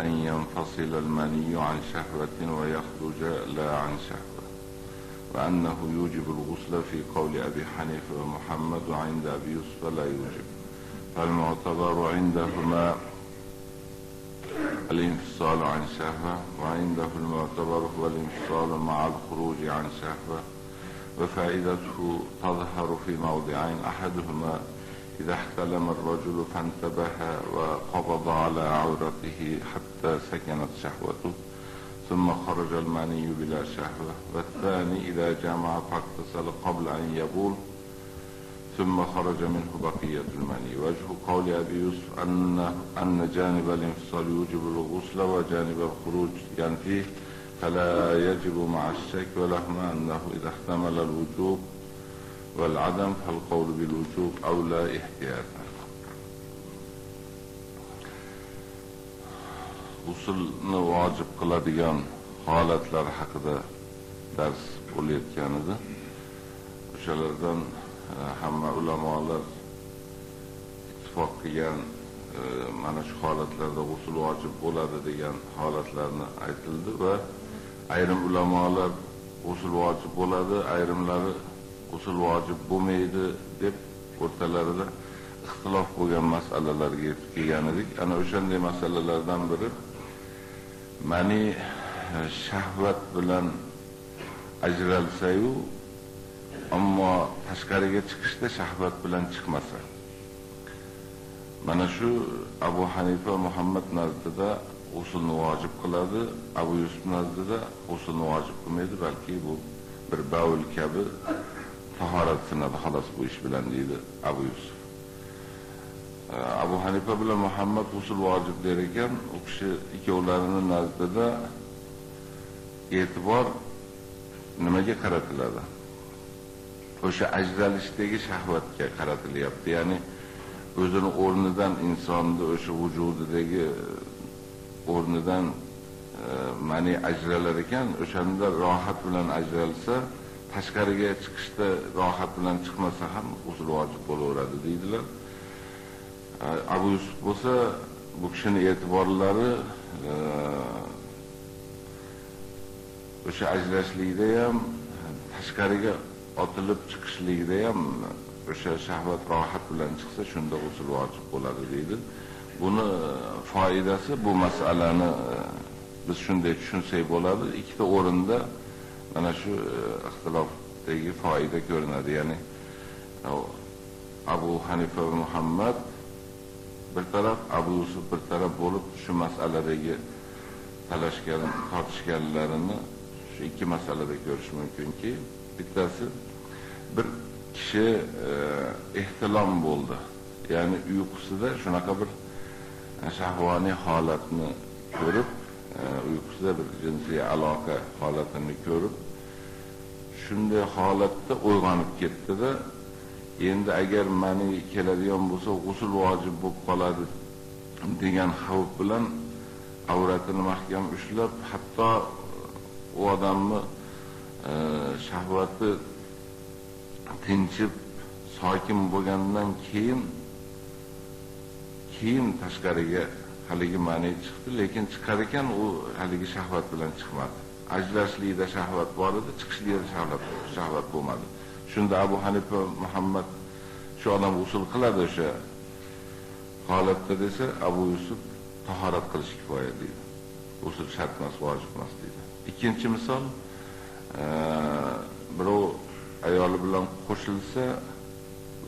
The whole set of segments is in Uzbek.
أن ينفصل المني عن شهوة ويخرج لا عن شهوة وأنه يوجب الغسل في قول أبي حنيفة ومحمد وعند أبي يوسف لا يوجب. فالمعتبر عندهما الانفصال عن شهوة وعنده المعتبر هو الانفصال مع الخروج عن شهوة وفائدته تظهر في موضعين أحدهما إذا احتلم الرجل فانتبه وقبض على عورته حتى سكنت شهوته ثم خرج المني بلا شهوة والثاني إذا جمع فاغتسل قبل أن يبول ثم خرج منه بقية المني. وجه قول أبي يوسف أن, أن جانب الانفصال يوجب الغسل وجانب الخروج ينفيه فلا يجب مع الشك ولهما أنه إذا احتمل الوجوب والعدم فالقول بالوجوب أولى احتياطا usulni vojib qiladigan holatlar haqida dars bo'layotgan edi o'shalardan hamma ulamolar ittifoq qilgan mana shu holatlarda g'usul vojib bo'ladi degan holatlarni aytildi va ayrim ulamolar g'usul vojib bo'ladi ayrimlari g'usul vojib bo'lmaydi deb o'rtalarida ixtilof bo'lgan masalalarga yetib kelgan edik. Ana o'shanday masalalardan biri mani e, shahvat bilan ajralsayu ammo tashqariga chiqishda shahvat bilan chiqmasa. Mana shu abu hanifa muhammad nazdida g'usulni vojib qiladi abu yusuf nazdida g'usulni vojib qilmaydi balki bu bir bavul kabi tahorat sinadi xolos bu ish bilan deydi abu yusuf. Abu hanifa bilan muhammad g'usul vojib der ekan u kishi ikkovlarini nazdida e'tibor nimaga qaratiladi. O'sha ajralishdagi shahvatga qaratilyapti. Ya'ni o'zini o'rnidan insonni o'sha vujudidagi e, o'rnidan e, mani ajralar ekan o'shanda rohat bilan ajralsa tashqariga chiqishda rohat bilan chiqmasa ham g'usul vojib bo'laveradi deydilar. Abu yusuf bo'lsa bu kishini e'tiborlari e, o'sha ajrashlikda ham tashqariga otilib chiqishligida ham o'sha shahvat rohat bilan chiqsa shunda g'usul vojib bo'ladi deydi. Buni e, foydasi bu masalani e, biz shunday tushunsak bo'ladi. Ikkita o'rinda mana shu ixtilofdagi foyda ko'rinadi ya'ni abu hanifa va muhammad bir taraf abu yusuf bir taraf bo'lib shu masaladagi talashgan tortishganlarini shu ikki masalada ko'rish mumkinki. Bittasi bir kishi eh, ehtilom bo'ldi. Ya'ni uyqusida shunaqa bir shahvoniy holatni ko'rib uyqusida bir jinsiy aloqa holatini ko'rib shunday holatda uyg'onib ketdida endi agar mani keladigan bo'lsa g'usul vojib bo'lib qoladi degan xavf bilan avratini mahkam ushlab hatto u odamni e, shahvati tinchib sokin bo'lgandan keyin keyin tashqariga haligi mani chiqdi lekin chiqar ekan u haligi shahvat bilan chiqmadi. Ajrashlikda shahvat bor edi chiqishlikda shahvat shahvat bo'lmadi. Shunda abu hanifa muhammad shu odam usul qiladi o'sha holatda desa abu yusuf tahorat qilish kifoya deydi. Usul shart emas vojib emas deydi. Ikkinchi misol e, birov ayoli bilan qo'shilsa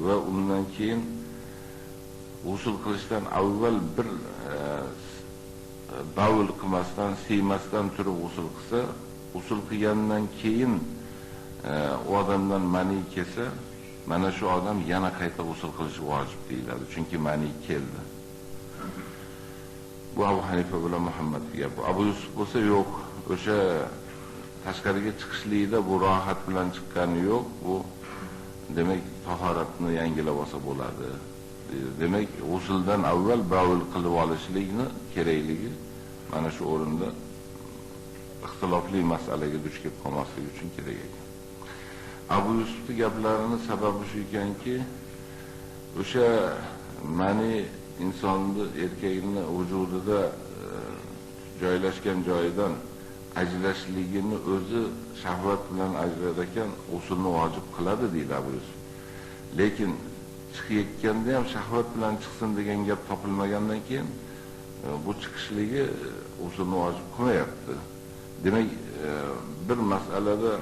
va undan keyin g'usul qilishdan avval bir e, bavul qilmasdan siymasdan turib usul qilsa usul qilgandan keyin u odamdan mani kelsa mana shu odam yana qayta usul qilishi vojib deyiladi chunki mani keldi bu abu hanifa bilan Muhammad gap abu yusuf bo'lsa yo'q o'sha tashqariga chiqishlikda bu rohat bilan chiqqani yo'q bu demak tahoratni yangilab olsa bo'ladi demak g'usuldan avval bavul qilib olishlikni kerakligi mana shu o'rinda ixtilofli masalaga duch kelib qolmaslik uchun kerak ekan abu yusufni gaplarini sababi shu ekanki o'sha mani insonni erkakni vujudida e, joylashgan joyidan ajrashligini o'zi shahvat bilan ajrar ekan usulni vojib qiladi deydi Abu Yusuf. Lekin chiqayotganda ham shahvat bilan chiqsin degan gap topilmagandan keyin e, bu chiqishligi e, usulni vojib qilmayapti. Demak, e, bir masalada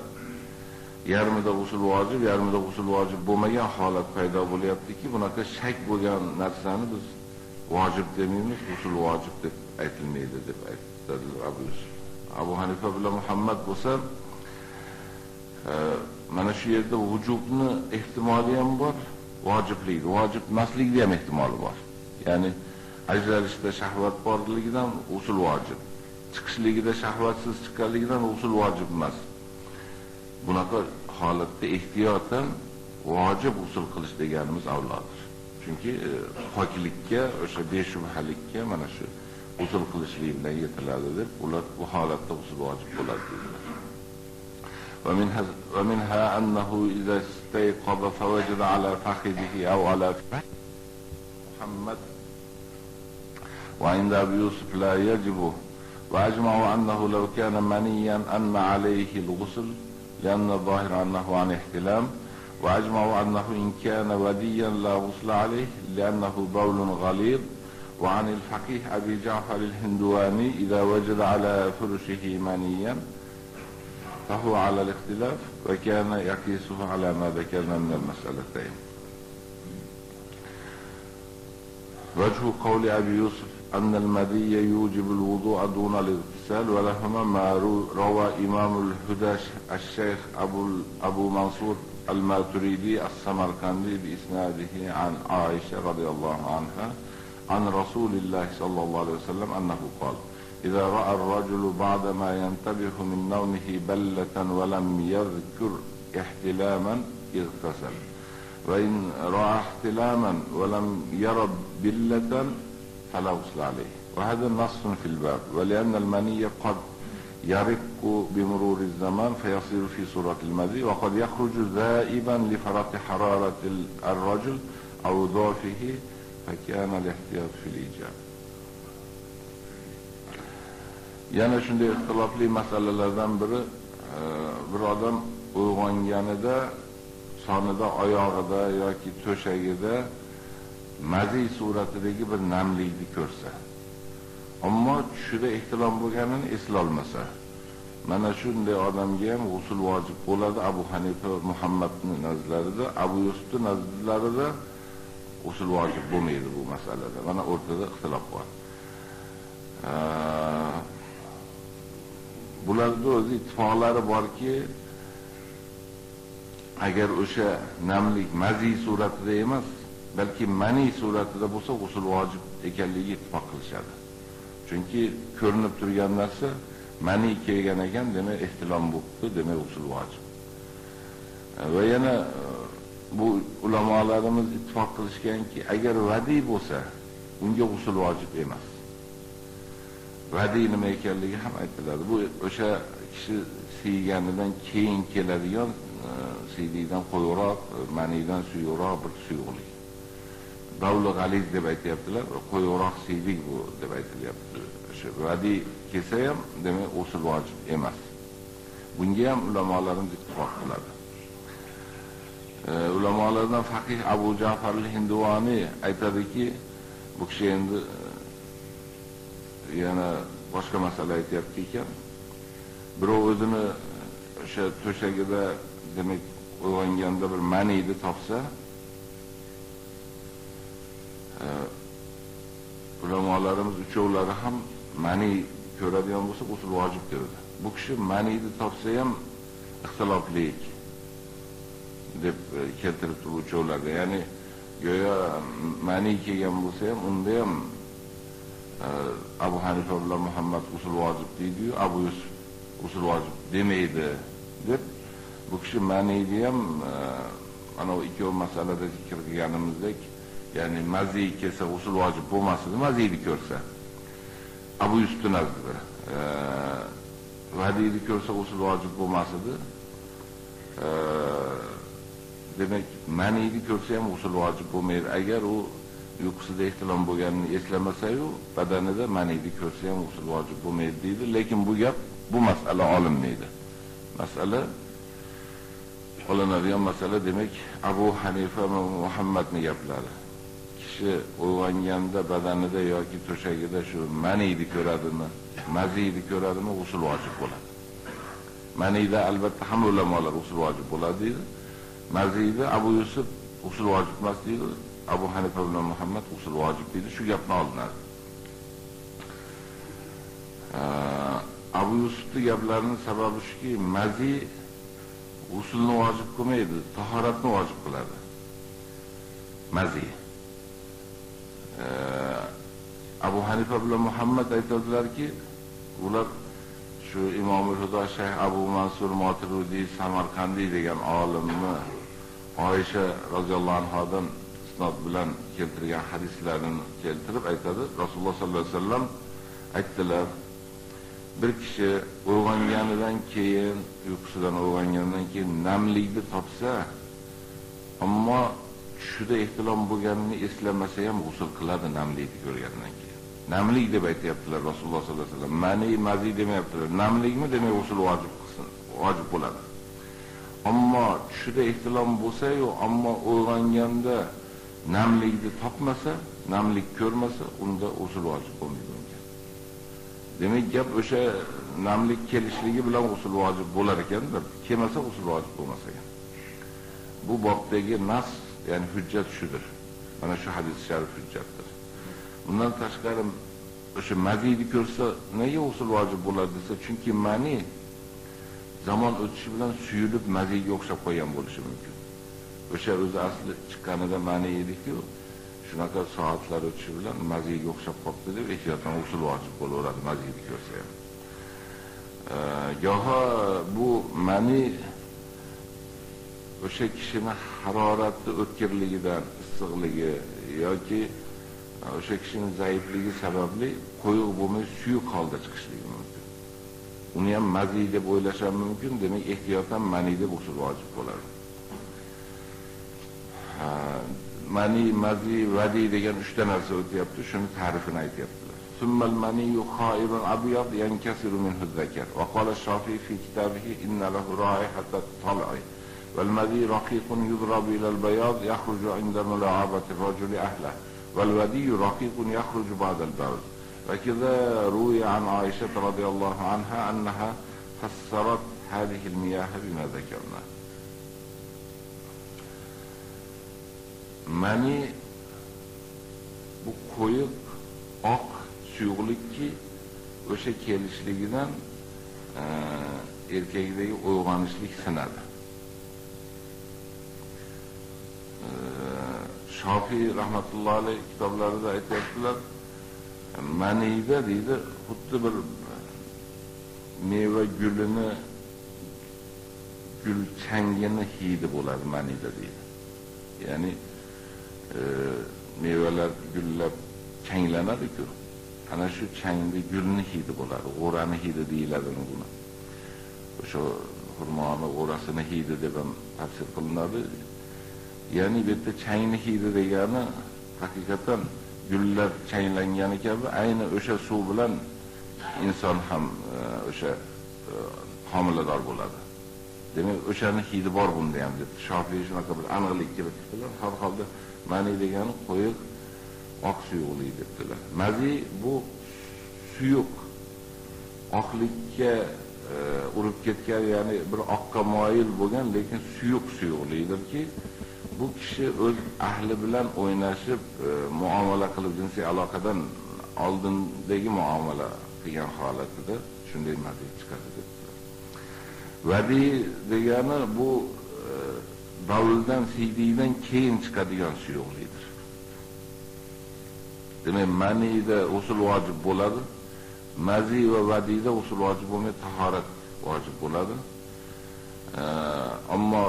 yarmida usul vojib, yarmida usul vojib bo'lmagan holat paydo bo'lyaptiki, bunaqa shak bo'lgan narsani biz vojib demaymiz, usul vojib deb aytilmaydi deb aytdilar Abu Yusuf. Abu Hanifa bilan Muhammad bo'lsa, e, mana shu yerda vujubni ehtimoli ham bor, vojiblik, vojib emaslikda ham ehtimoli bor. Ya'ni ajralishda shahvat borligidan usul vojib, chiqishligida shahvatsiz chiqqanligidan usul vojib emas. Bunaqa holatda ehtiyotan vojib usul qilish deganimiz avlodir. Chunki e, poklikka, o'sha beshubhalikka mana shu usul qilishlik bilan yetiladi deb ular bu holatda usul vojib bo'ladi dedilar. ومنها ومنها أنه إذا استيقظ فوجد على فخذه أو على محمد. وعند أبي يوسف لا يجب. وأجمعوا أنه لو كان منيا أن عليه الغسل لأن الظاهر أنه عن احتلام. وأجمعوا أنه إن كان وديا لا غسل عليه لأنه بول غليظ. وعن الفقيه أبي جعفر الهندواني إذا وجد على فرشه منيا. فهو على الاختلاف وكان يقيسه على ما ذكرنا من المسألتين. وجه قول أبي يوسف أن المدي يوجب الوضوء دون الاغتسال ولهما ما روى إمام الهدى الشيخ أبو, أبو منصور الماتريدي السمرقندي بإسناده عن عائشة رضي الله عنها عن رسول الله صلى الله عليه وسلم أنه قال إذا رأى الرجل بعدما ينتبه من نومه بلة ولم يذكر احتلاما اغتسل. وإن رأى احتلاما ولم يرى بلة فلا غسل عليه. وهذا نص في الباب. ولأن المني قد يرق بمرور الزمان فيصير في صورة المذي وقد يخرج ذائبا لفرط حرارة الرجل أو ضعفه فكان الاحتياط في الإيجاب. Yana shunday ixtilofli masalalardan biri e, bir odam uyg'onganida sonida oyog'ida yoki to'shagida mazi suratidagi bir namlikni ko'rsa. Ammo tushida ehtilom bo'lganini eslolmasa mana shunday odamga ham g'usul vojib bo'ladi. Abu hanifa muhammadni nazarlarida, abu yusufni nazarlarida usul vojib bo'lmaydi bu masalada. Mana o'rtada ixtilof bor. E, bularda o'zi ittifoqlari borki agar o'sha namlik mazi suratida emas balki mani suratida bo'lsa g'usul vojib ekanligiga ittifoq qilishadi. Chunki ko'rinib turgan narsa mani kelgan ekan demak ehtilom bo'libdi demak g'usul vojib. Va yana e, bu ulamolarimiz ittifoq qilishganki agar vadiy bo'lsa unga g'usul vojib emas. Vadiy nima ekanligi ham aytiladi. Bu o'sha kishi siyganidan keyin keladigan e, qo'yroq e, maniydan suyuqroq bir suyuqlik. Davli g'aliz deb aytyaptilar qo'yroq siydik bu deb aytilyapti. O'sha vadiy kelsa ham demak g'usul vojib emas. Bunga ham ulamolarimiz ittifoq qiladi. E, ulamolardan faqih Abu Ja'far al-Hinduvani aytadiki, bu kishi endi e, yana boshqa masala aytyapti ekan. Birov o'zini o'sha to'shagida demak uyg'onganda bir maniyni topsa, e, ulamolarimiz uchovlari ham mani ko'radigan bo'lsa, usul vojib dedi. Bu kishi maniyni topsa ham ixtiloflik deb e, keltiribdi uchovlarga. ya'ni go'yo ma'ni kelgan bo'lsa ham unda ham abu hanifa bilan muhammad usul vojib deydiyu abu yusuf usul vojib demaydi deb bu kishi ma'niyni ham ana ikkovi masalada zikr qilganimizdek ya'ni mazi kelsa usul vojib bo'lmasdi mazini ko'rsa. Abu yusufni nazdida vadiyni ko'rsa usul vojib bo'lmas edi demak maniyni ko'rsa ham usul vojib bo'lmaydi. Agar u uyqusida ehtilom bo'lganini eslamasa-yu, badanida maniyni ko'rsa ham g'usl vojib bo'lmaydi deydi, lekin bu gap bu masala olinmaydi. Masala olinadigan masala demak Abu Hanifa va Muhammadning gaplari. Kishi uyg'onganda badanida yoki to'shagida shu maniyni ko'radimi, maziyni ko'radimi, g'usl vojib bo'ladi. Maniyda albatta hamma ulamolar g'usl vojib bo'ladi deydi. Maziyda Abu Yusuf g'usl vojib emas deydi. Abu Hanifa bilan Muhammad usul vojib deydi. Shu gapni olinadi. Abu Yusufning gaplarining sababi shuki, mazi usulni vojib qilmaydi, tahoratni vojib qiladi. Mazi. Abu Hanifa bilan Muhammad aytadilarki, ular shu Imom Hudo Shayx Abu Mansur Moturudi Samarqandiy degan olimni Oysha roziyallohu anhodan isnod bilan keltirgan hadislarini keltirib aytadi. Rasululloh sollallohu alayhi vasallam aytdilar: bir kishi uyg'onganidan keyin, uyqusidan uyg'ongandan keyin namlikni topsa, ammo tushida ehtilom bo'lganini eslamasa ham g'usl qiladi namlikni ko'rgandan keyin. Namlik deb aytayaptilar Rasululloh sollallohu alayhi vasallam. Mani, mazi demayaptilar. Namlikmi demak g'usl vojib qilsin, vojib bo'ladi. Ammo tushida ehtilom bo'lsa-yu, ammo uyg'onganda namlikni topmasa, namlik ko'rmasa, unda usul vojib bo'lmaydi unga. Demak, gap o'sha namlik kelishligi bilan usul vojib bo'lar ekan, kelmasa usul vojib bo'lmas ekan. Bu bobdagi nas, ya'ni hujjat shudir. Mana shu hadis sharif hujjatdir. Bundan tashqari o'sha maziyni ko'rsa, nega usul vojib bo'ladi desa, chunki mani zaman o'tishi bilan suyulib maziga o'xshab qolgan bo'lishi mumkin. O'sha o'zi asli chiqqanida mani edi-ku, shunaqa soatlar o'tishi bilan maziga o'xshab qolibdi deb ehtiyotdan usul ochib bo'laveradi maziyni ko'rsa ham. Goho bu mani o'sha kishini haroratni o'tkirligidan, issiqligi yoki o'sha kishini zaifligi sababli qo'yiq bo'lmay suyuq holda chiqishligi mumkin. Uni ham mazi deb o'ylash ham mumkin, demak ehtiyotdan mani deb usul vojib bo'ladi. Mani, mazi, vadi degan 3 ta narsa o'tyapti, shuni ta'rifini aytyaptilar. Maniyyu khairun abyad yankasiru minhu zakar. Va qala Shafi'i fi kitabihi inna lahu raihatan tal'i. والمذي رقيق يضرب إلى البياض يخرج عند ملاعبة الرجل أهله والودي رقيق يخرج بعد البرد وكذا روي عن عائشة رضي الله عنها أنها فسرت هذه المياه بما ذكرنا mani bu qo'yiq oq suyuqlikki o'sha kelishligidan e, erkakdagi uyg'onishlik sinadi e, Shofiy rahmatullohi alayhi kitoblarida aytyaptilar, maniyda deydi, xuddi bir meva gulini gul changini hidi bo'ladi manida deydi. Ya'ni mevalar gullab changlanadi-ku. Ana shu changli gulni hidi bo'ladi, g'o'rani hidi deyiladi buni. O'sha xurmoni g'o'rasini hidi deb ham tafsir qilinadi. Ya'ni bu yerda changni hidi degani haqiqatan gullar changlangani kabi ayni o'sha suv bilan inson ham e, o'sha e, homilador bo'ladi. Demak, o'shani hidi bor bunda ham deb Shofiy shunaqa bir aniqlik kiritdilar. Har holda mani degani qo'yiq oq suyuqlik debdilar. Mazi bu suyuq oqlikka e, urib ketgan, ya'ni bir oqqa moyil bo'lgan, lekin suyuq suyuqlikdirki, bu kishi o'z ahli bilan o'ynashib, e, muomala qilib jinsiy aloqadan oldindagi muomala qilgan holatida shunday mazi chiqadi debdilar. Vadi degani bu davuldan siydiydan keyin chiqadigan suyuqlikdir. Demak, maniyda usul vojib bo'ladi. Mazi va vadida usul vojib bo'lmay, tahorat vojib bo'ladi. Ammo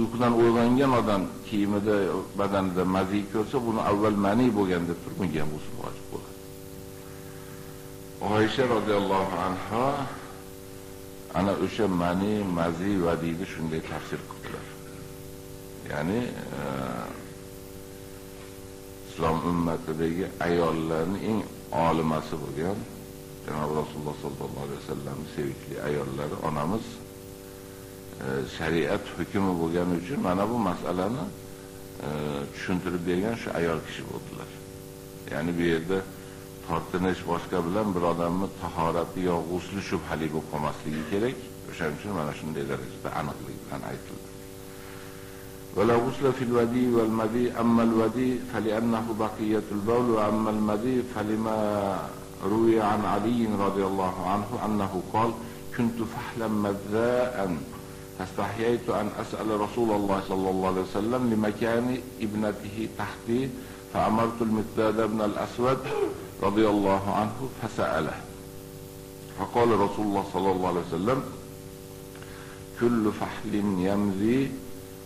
uyqudan uyg'ongan odam kiyimida, badanida mazi ko'rsa, buni avval mani bo'lgan deb turib, bunga ham usul vojib bo'ladi. Oysha roziyallohu anha ana o'sha mani, mazi, vadiyni shunday tafsir qildilar. Ya'ni e, islom ummatidagi ayollarning eng olimasi bo'lgan janob rasululloh sollallohu alayhi vasallamni sevikli ayollari onamiz e, shariat hukmi bo'lgani uchun mana bu masalani e, tushuntirib bergan shu ayol kishi bo'ldilar. Ya'ni bu yerda tortinish boshqa bilan bir odamni tahorati yo g'usli shubhali bo'lib qolmasligi kerak. O'shaning uchun mana shunday darajada aniqlik bilan aytildi. ولا غسل في الودي والمدي أما الودي فلأنه بقية البول وأما المدي فلما روي عن علي رضي الله عنه أنه قال كنت فحلا مذاء فاستحييت أن أسأل رسول الله صلى الله عليه وسلم لمكان ابنته تحتي فأمرت المقداد بن الأسود رضي الله عنه فسأله. فقال رسول الله صلى الله عليه وسلم كل فحل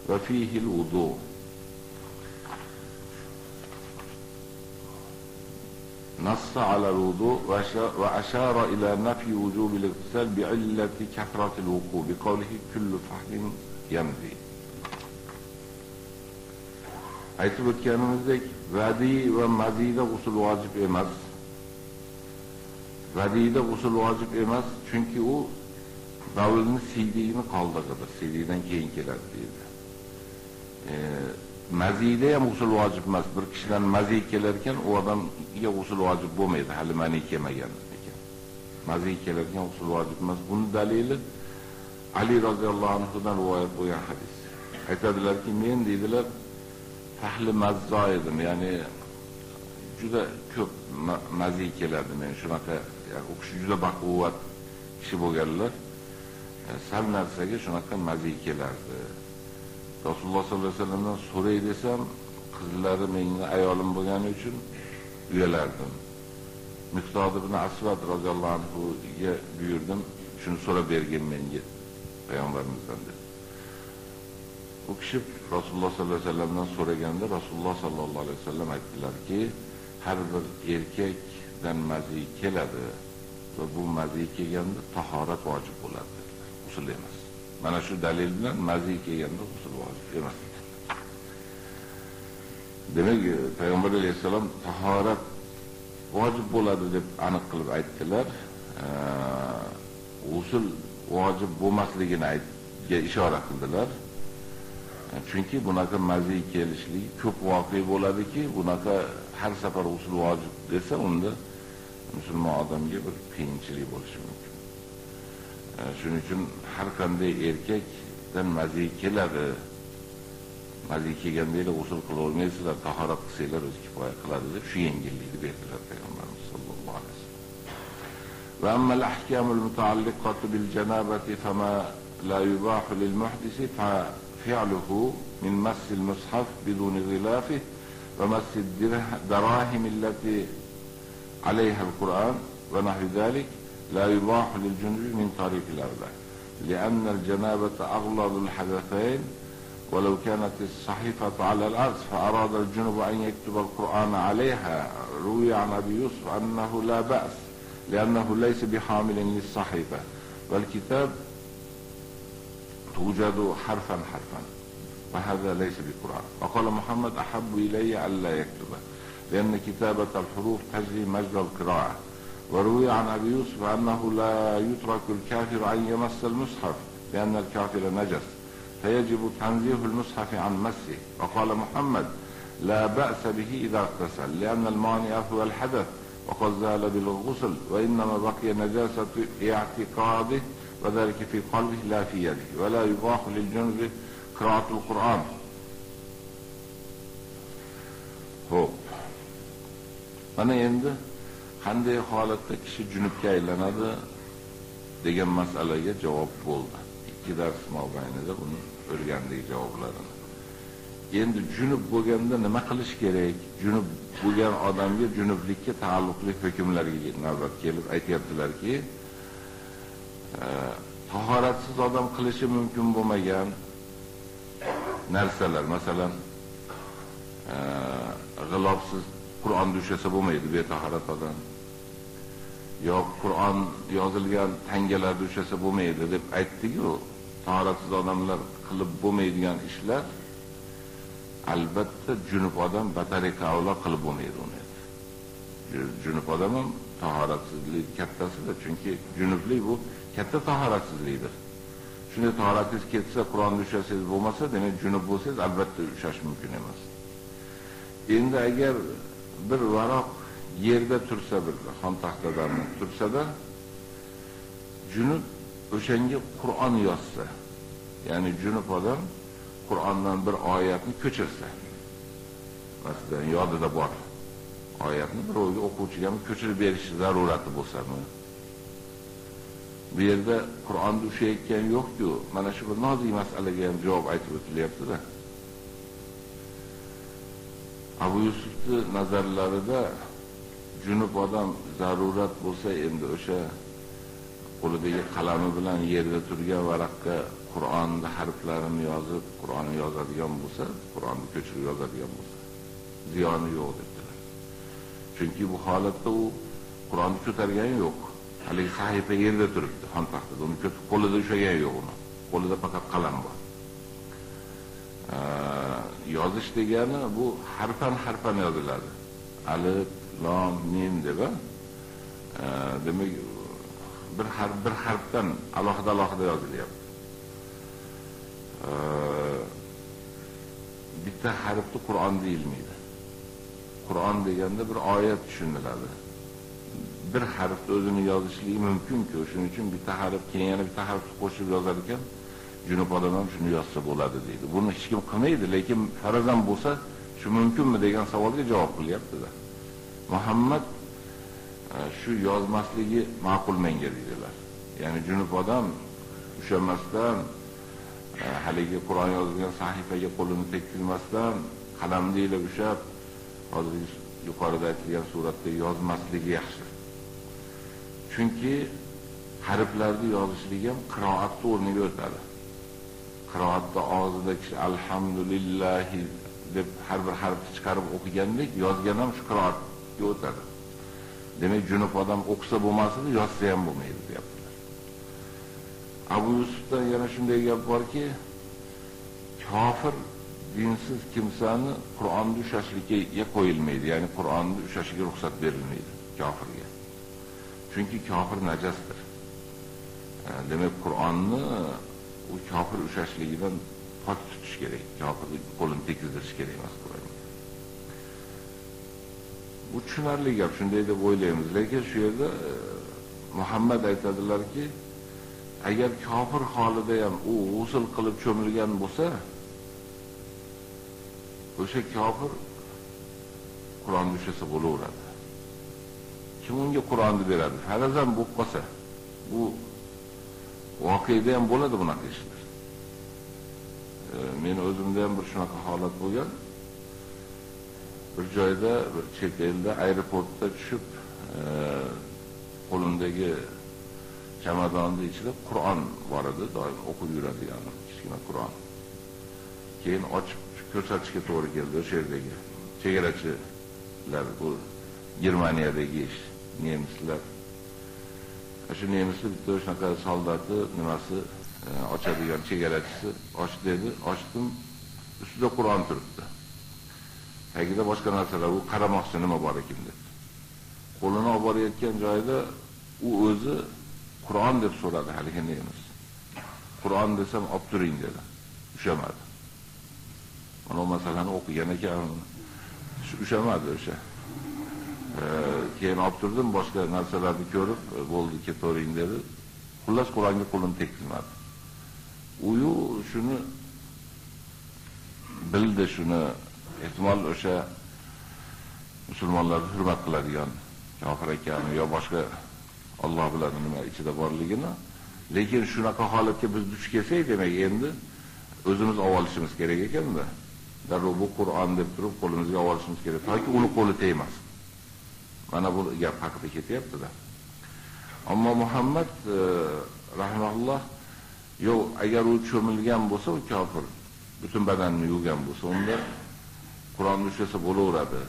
يمضي وفيه الوضوء نص على الوضوء وأشار إلى نفي وجوب الاغتسال بعلة كثرة الوقوع بقوله كل فحل يمضي aytib o'tganimizdek vadiy va maziyda g'usul vojib emas vadiyda g'usul vojib emas chunki u davlni siydiyni qoldig'idir siydiydan keyin keladi deydi E, maziyda ham g'usul vojib emas. Bir kishidan maziy kelar ekan u odamga g'usul vojib bo'lmaydi. Hali mani kelmagan ekan. Maziy kelar ekan g'usul vojib emas. Buni dalili ali roziyallohu anhudan rivoyat bo'lgan hadis. Aytadilarki men deydilar fahli mazzo edim. Ya'ni juda ko'p maziy keladi. Men shunaqa u kishi juda baquvvat kishi bo'lganlar. E, sal narsaga shunaqa maziy kelardi. Rasululloh sollallohu alayhi vasallamdan so'ray desam qizlari menga ayolim bo'lgani uchun uyalardim. Miqdod ibn asvad roziyallohu anhuga buyurdim shuni so'rab bergin menga payg'ambarimizdan dedi. U kishi rasululloh sollallohu alayhi vasallamdan so'raganda rasululloh sollallohu alayhi vasallam aytdilarki har bir erkakdan mazi keladi va bu mazi kelganda tahorat vojib bo'ladi dedilar. Usul emas. Mana shu dalil bilan mazi kelganda g'usl vojib emas. Demak payg'ambar alayhissalom tahorat vojib bo'ladi deb aniq qilib aytdilar. G'usl vojib bo'lmasligini aytga ishora qildilar. Chunki bunaqa mazi kelishlik ko'p voqea bo'ladiki bunaqa har safar g'usl vojib desa unda musulmon odamga bir qiyinchilik bo'lishi mumkin. shuning uchun har qanday erkakdan mazi keladi. Mazi kelgandanglar g'usul qilolmaysizlar tahorat qilsanglar o'zi kifoya qiladi deb shu yengillikni berdilar payg'ambarimiz sallallohu alayhi vasallam. Va ammal ahkamul mutaalliqatu bil janabati fama la yubahu lil muhdisi fa fi'luhu min mass mushaf bidun ghilafihi va mass dirahim al zalik لا يباح للجنب من طريق الأولى لأن الجنابة أغلظ الحدثين ولو كانت الصحيفة على الأرض فأراد الجنب أن يكتب القرآن عليها. روي عن أبي يوسف أنه لا بأس لأنه ليس بحامل للصحيفة والكتاب توجد حرفا حرفا وهذا ليس بقرآن. وقال محمد أحب إلي ألا يكتبه لأن كتابة الحروف تجري مجرى القراءة. وروي عن أبي يوسف أنه لا يترك الكافر أن يمس المصحف لأن الكافر نجس فيجب تنزيه المصحف عن مسه. وقال محمد لا بأس به إذا اغتسل لأن المانع هو الحدث وقد زال بالغسل وإنما بقي نجاسة اعتقاده وذلك في قلبه لا في يده ولا يباح للجنب قراءة القرآن. هو. أنا endi qanday holatda kishi junubga aylanadi degan masalaga javob bo'ldi. Ikki dars mobaynida buni o'rgandik javoblarini endi junub bo'lganda nima qilish kerak? Junub bo'lgan odamga junublikka taalluqli hukmlarga navbat kelib aytyaptilarki e, tahoratsiz odam qilishi mumkin bo'lmagan narsalar masalan e, g'ilofsiz qur'onni ushlasa bo'lmaydi betahorat odam. Yo'q Qur'on yozilgan tangalarda ushlasa bo'lmaydi deb aytdi-ku. Tahoratsiz odamlar qilib bo'lmaydigan ishlar albatta junub odam batari qavla qilib bo'lmaydi uni. Junub odam ham tahoratsizlik kattasidir. Chunki junublik bu katta tahoratsizlikdir. Shunday tahoratsiz ketsa, Qur'onni ushlasangiz bo'lmasa, demak junub bo'lsangiz albatta ushlash mumkin emas. Endi agar bir varoq yerda tursa bir xon taxtadan tursa-da, junub o'shanga Qur'on yozsa, ya'ni junub odam Qur'ondan bir oyatni ko'chirsa, masalan, yodida bor oyatni birovga o'quvchiga ham ko'chirib berish zarurati bo'lsa-mi? Bu yerda Qur'onda ushlayotgan yo'q-ku, mana shu bir nozik masalaga ham javob aytib o'tilyapti-da. Abu Yusufning nazarlarida junub odam zarurat bo'lsa endi o'sha qo'lidagi qalami bilan yerda turgan varaqqa Qur'onni harflarini yozib, Qur'onni yozadigan bo'lsa, Qur'onni ko'chirib yozadigan bo'lsa, ziyoni yo'q dedilar. Chunki bu holatda u Qur'onni ko'targani yo'q. Haligi sahifa yerda turibdi, xon taxtada. Uni ko'tib qo'lida ushlagan yo'q uni. Qo'lida faqat qalam bor. yozish degani bu harfan harfan yoziladi. Alif, lom, mim deb, e, demak bir harf bir harfdan alohida alohida yozilyapti. E, bitta harfni Qur'on deyilmaydi. Qur'on deganda bir oyat tushuniladi. Bir harfni o'zini yozishligi mumkin-ku, shuning uchun bitta harf keyin yana bitta harfni qo'shib yozar ekan, junub odam ham shuni yozsa bo'ladi deydi. Buni hech kim qilmaydi, lekin farazan bo'lsa, shu mumkinmi degan savolga javob qilyapti-da. Muhammad e, shu yozmasligi ma'qul menga dedilar. Ya'ni junub odam ushamasdan e, haligi Qur'on yozilgan sahifaga qo'lini tekkizmasdan qalamni ila ushab hozir yuqorida aytilgan suratda yozmasligi yaxshi. Chunki harflarni yozishligi ham qiroatni o'rniga o'tadi. Qiroatda og'zida kishi alhamdulillahi deb har bir harfni chiqarib o'qigandek, yozgan ham shu qiroatga o'tadi. Demak, junub odam o'qisa bo'lmasa, yozsa ham bo'lmaydi, deyaptilar. Abu Yusufdan yana shunday gap borki, kofir dinsiz kimsani Qur'onni ushashlikka qo'yilmaydi, ya'ni Qur'onni ushashiga ruxsat berilmaydi kofirga. Chunki kofir najasdir. Demak, Qur'onni u kofir ushashligidan pok tutish kerak. Kofirni qo'lini tekizdirish kerak emas Bu tushunarli gap, shunday deb o'ylaymiz, lekin shu yerda e, Muhammad aytadilarki, agar kofir holida ham u g'usul qilib cho'milgan bo'lsa, o'sha kofir Qur'onni ushlasa bo'laveradi. Kim unga Qur'onni beradi? Farazan bo'lib qolsa, bu voqeda ham bo'ladi bunaqa ishlar. E, men o'zimda ham bir shunaqa holat bo'lgan. Bir joyda, bir chet elda aeroportda tushib, e, qo'limdagi chamadonni ichida Qur'on bor edi, doim o'qib yuradigan kichkina Qur'on. Keyin ochib ko'rsatishga to'g'ri keldi o'sha yerdagi chegarachilar bu Germaniyadagi ish, nemislar. Shu nemislar bitta shunaqa soldati nimasi e, ochadigan chegarachisi och dedi, ochdim, ustida Qur'on turibdi. Tagida boshqa narsalar, u qaramoqchi nima bor ekan deb. Qo'lini olib borayotgan joyida u o'zi Qur'on deb so'radi haligi nemis. Qur'on desam olib turing dedi. Ushamadi. Mana o masalani o'qigan ekan, ushamadi o'sha. keyin olib turdim, boshqa narsalarni ko'rib, e, bo'ldi, ketavering dedi. Xullas Qur'onga qo'lini tekkizmadi. Uyu shuni bildi, shuni ehtimol o'sha musulmonlarni hurmat qiladigan kofir ekani yo boshqa Alloh biladi nima ichida borligini, lekin shunaqa holatga biz duch kelsak, demak endi o'zimiz olishimiz kerak ekanda. Darrov bu Qur'on deb turib qo'limizga olishimiz kerak, toki uni qo'li tegmasin. Mana bu gap haqida ketyapti-da. Ammo Muhammad e, rahmatulloh yo'q, agar u cho'milgan bo'lsa, u kofir, butun badanini yuvgan bo'lsa, unda Qur'onni ushlasa bo'laveradi.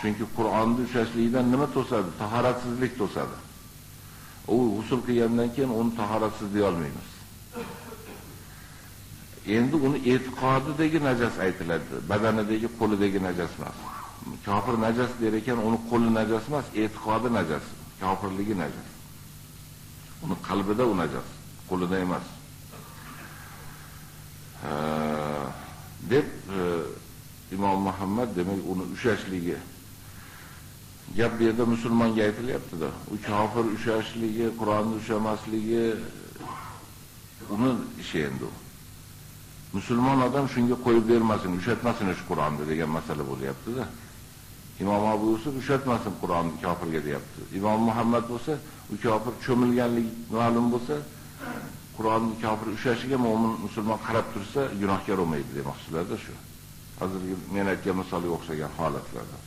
Chunki Qur'onni ushlashlikdan nima to'sadi? Tahoratsizlik to'sadi. U g'usl qilgandan keyin uni tahoratsiz deya olmaymiz. endi uni e'tiqodidagi najas aytiladi badanidagi qo'lidagi najas emas kofir najas der ekan uni qo'li najas emas e'tiqodi najas kofirligi najas uni qalbida u najas qo'lida emas deb imom muhammad demak uni ushashligi gap bu yerda musulmonga aytilyaptida U kofir ushashligi, Qur'onni ushlamasligi uni ishi endi u. Musulmon odam shunga qo'yib bermasin, ushlatmasin shu Qur'onni degan masala bo'lyapti-da. Imom Abu Yusuf ushlatmasin Qur'onni kofirga deyapti. Imom Muhammad bo'lsa, u kofir cho'milganligi ma'lum bo'lsa, Qur'onni kofir ushashiga mo'min musulmon qarab tursa, gunohkor bo'lmaydi demoqchilar-da shu. Hozirgi men aytgan misolga o'xshagan holatlarda.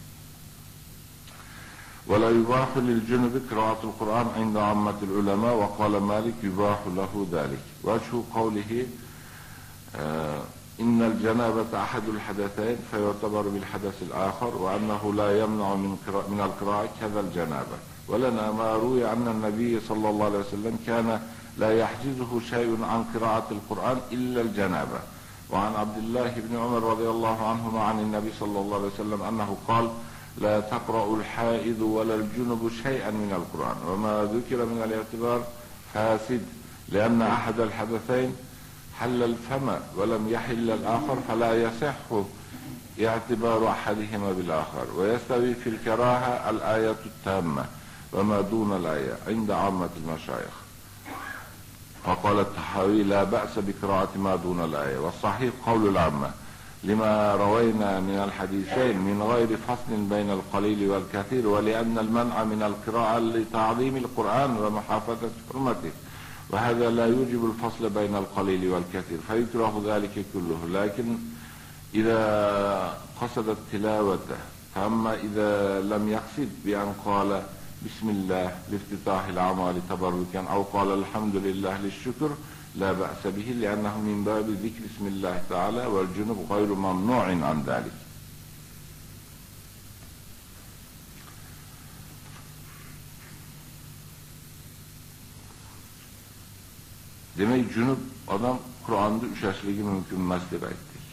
ولا يباح للجنب قراءة القرآن عند عامة العلماء وقال مالك يباح له ذلك. وجه قوله آه إن الجنابة أحد الحدثين فيعتبر بالحدث الآخر وأنه لا يمنع من, من القراءة كذا الجنابة. ولنا ما روي أن النبي صلى الله عليه وسلم كان لا يحجزه شيء عن قراءة القرآن إلا الجنابة. وعن عبد الله بن عمر رضي الله عنهما عن النبي صلى الله عليه وسلم أنه قال لا تقرأ الحائض ولا الجنب شيئا من القرآن وما ذكر من الاعتبار فاسد لأن أحد الحدثين حل الفم ولم يحل الآخر فلا يصح اعتبار أحدهما بالآخر ويستوي في الكراهة الآية التامة وما دون الآية عند عامة المشايخ. وقال التحاوي لا بأس بقراءة ما دون الآية والصحيح قول العامة لما روينا من الحديثين من غير فصل بين القليل والكثير ولأن المنع من القراءة لتعظيم القرآن ومحافظة حرمته وهذا لا يوجب الفصل بين القليل والكثير فيكره ذلك كله. لكن إذا قصد التلاوة فأما إذا لم يقصد بأن قال Bismillah, liftitahil amali tabarruken, av kalelhamdülillah lişşükür, la ba'se bihi li'ennehu min babi zikri ismillah teala vel cunub gayru memnu'in an dalik. Demek cünüp adam Kur'an'da üçəsligi mümkünməz deməkdir.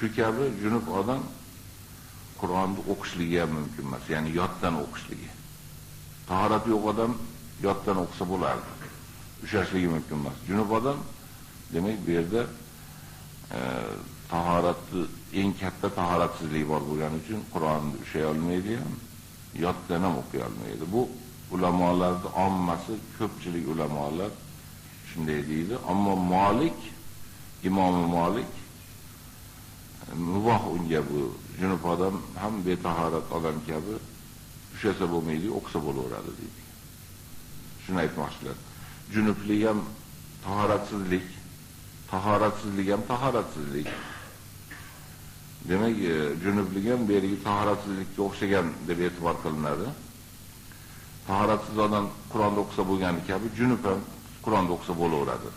Şükəbri cünüp adam Kur'an'da oxuşligiyə mümkünməz, yəni yaddan oxuşligiyə. Qur'onni tahorat yo'q odam yotdan o'qisa bo'lardi ushashligi mumkin emas. Junub odam demak bu yerda e, tahoratni eng katta tahoratsizlik bor bo'lgani uchun Qur'onni ushay olmaydi ham, yoddan ham o'qiy olmaydi. Bu ulamolarning ommasi, ko'pchilik ulamolar shunday deydi. Ammo Malik, Imom Malik e, muboh unga bu junub odam ham betahorat odam kabi tushasa bo'lmaydi, o'qisa bo'laveradi deydi. Shuni aytmoqchilar. junublik ham tahoratsizlik, tahoratsizlik ham tahoratsizlik. Demak, junublik e, ham berigi tahoratsizlikka o'xshagan deb e'tibor qilinadi. Tahoratsiz odam Qur'onni o'qisa bo'lgani kabi junub ham Qur'onni o'qisa bo'laveradi.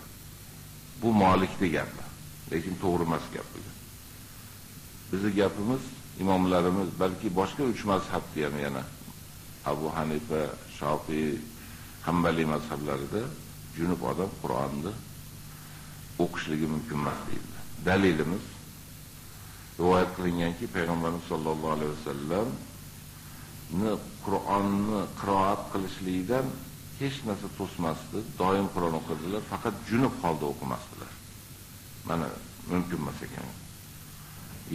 Bu Malik deganlar. Lekin to'g'ri emas gap bu. Bizning gapimiz imomlarimiz balki boshqa uch mazhabdi ham yana Abu Hanifa, Shofiy, Hambali mazhablarida junub odam Qur'onni o'qishligi mumkin emas deydi. Dalilimiz rivoyat qilinganki, payg'ambarimiz sollallohu alayhi vasallam ni Qur'onni qiroat qilishlikdan hech narsa to'smasdi, doim Qur'on o'qidilar, faqat junub holda o'qimasdilar. Mana mumkin emas ekan.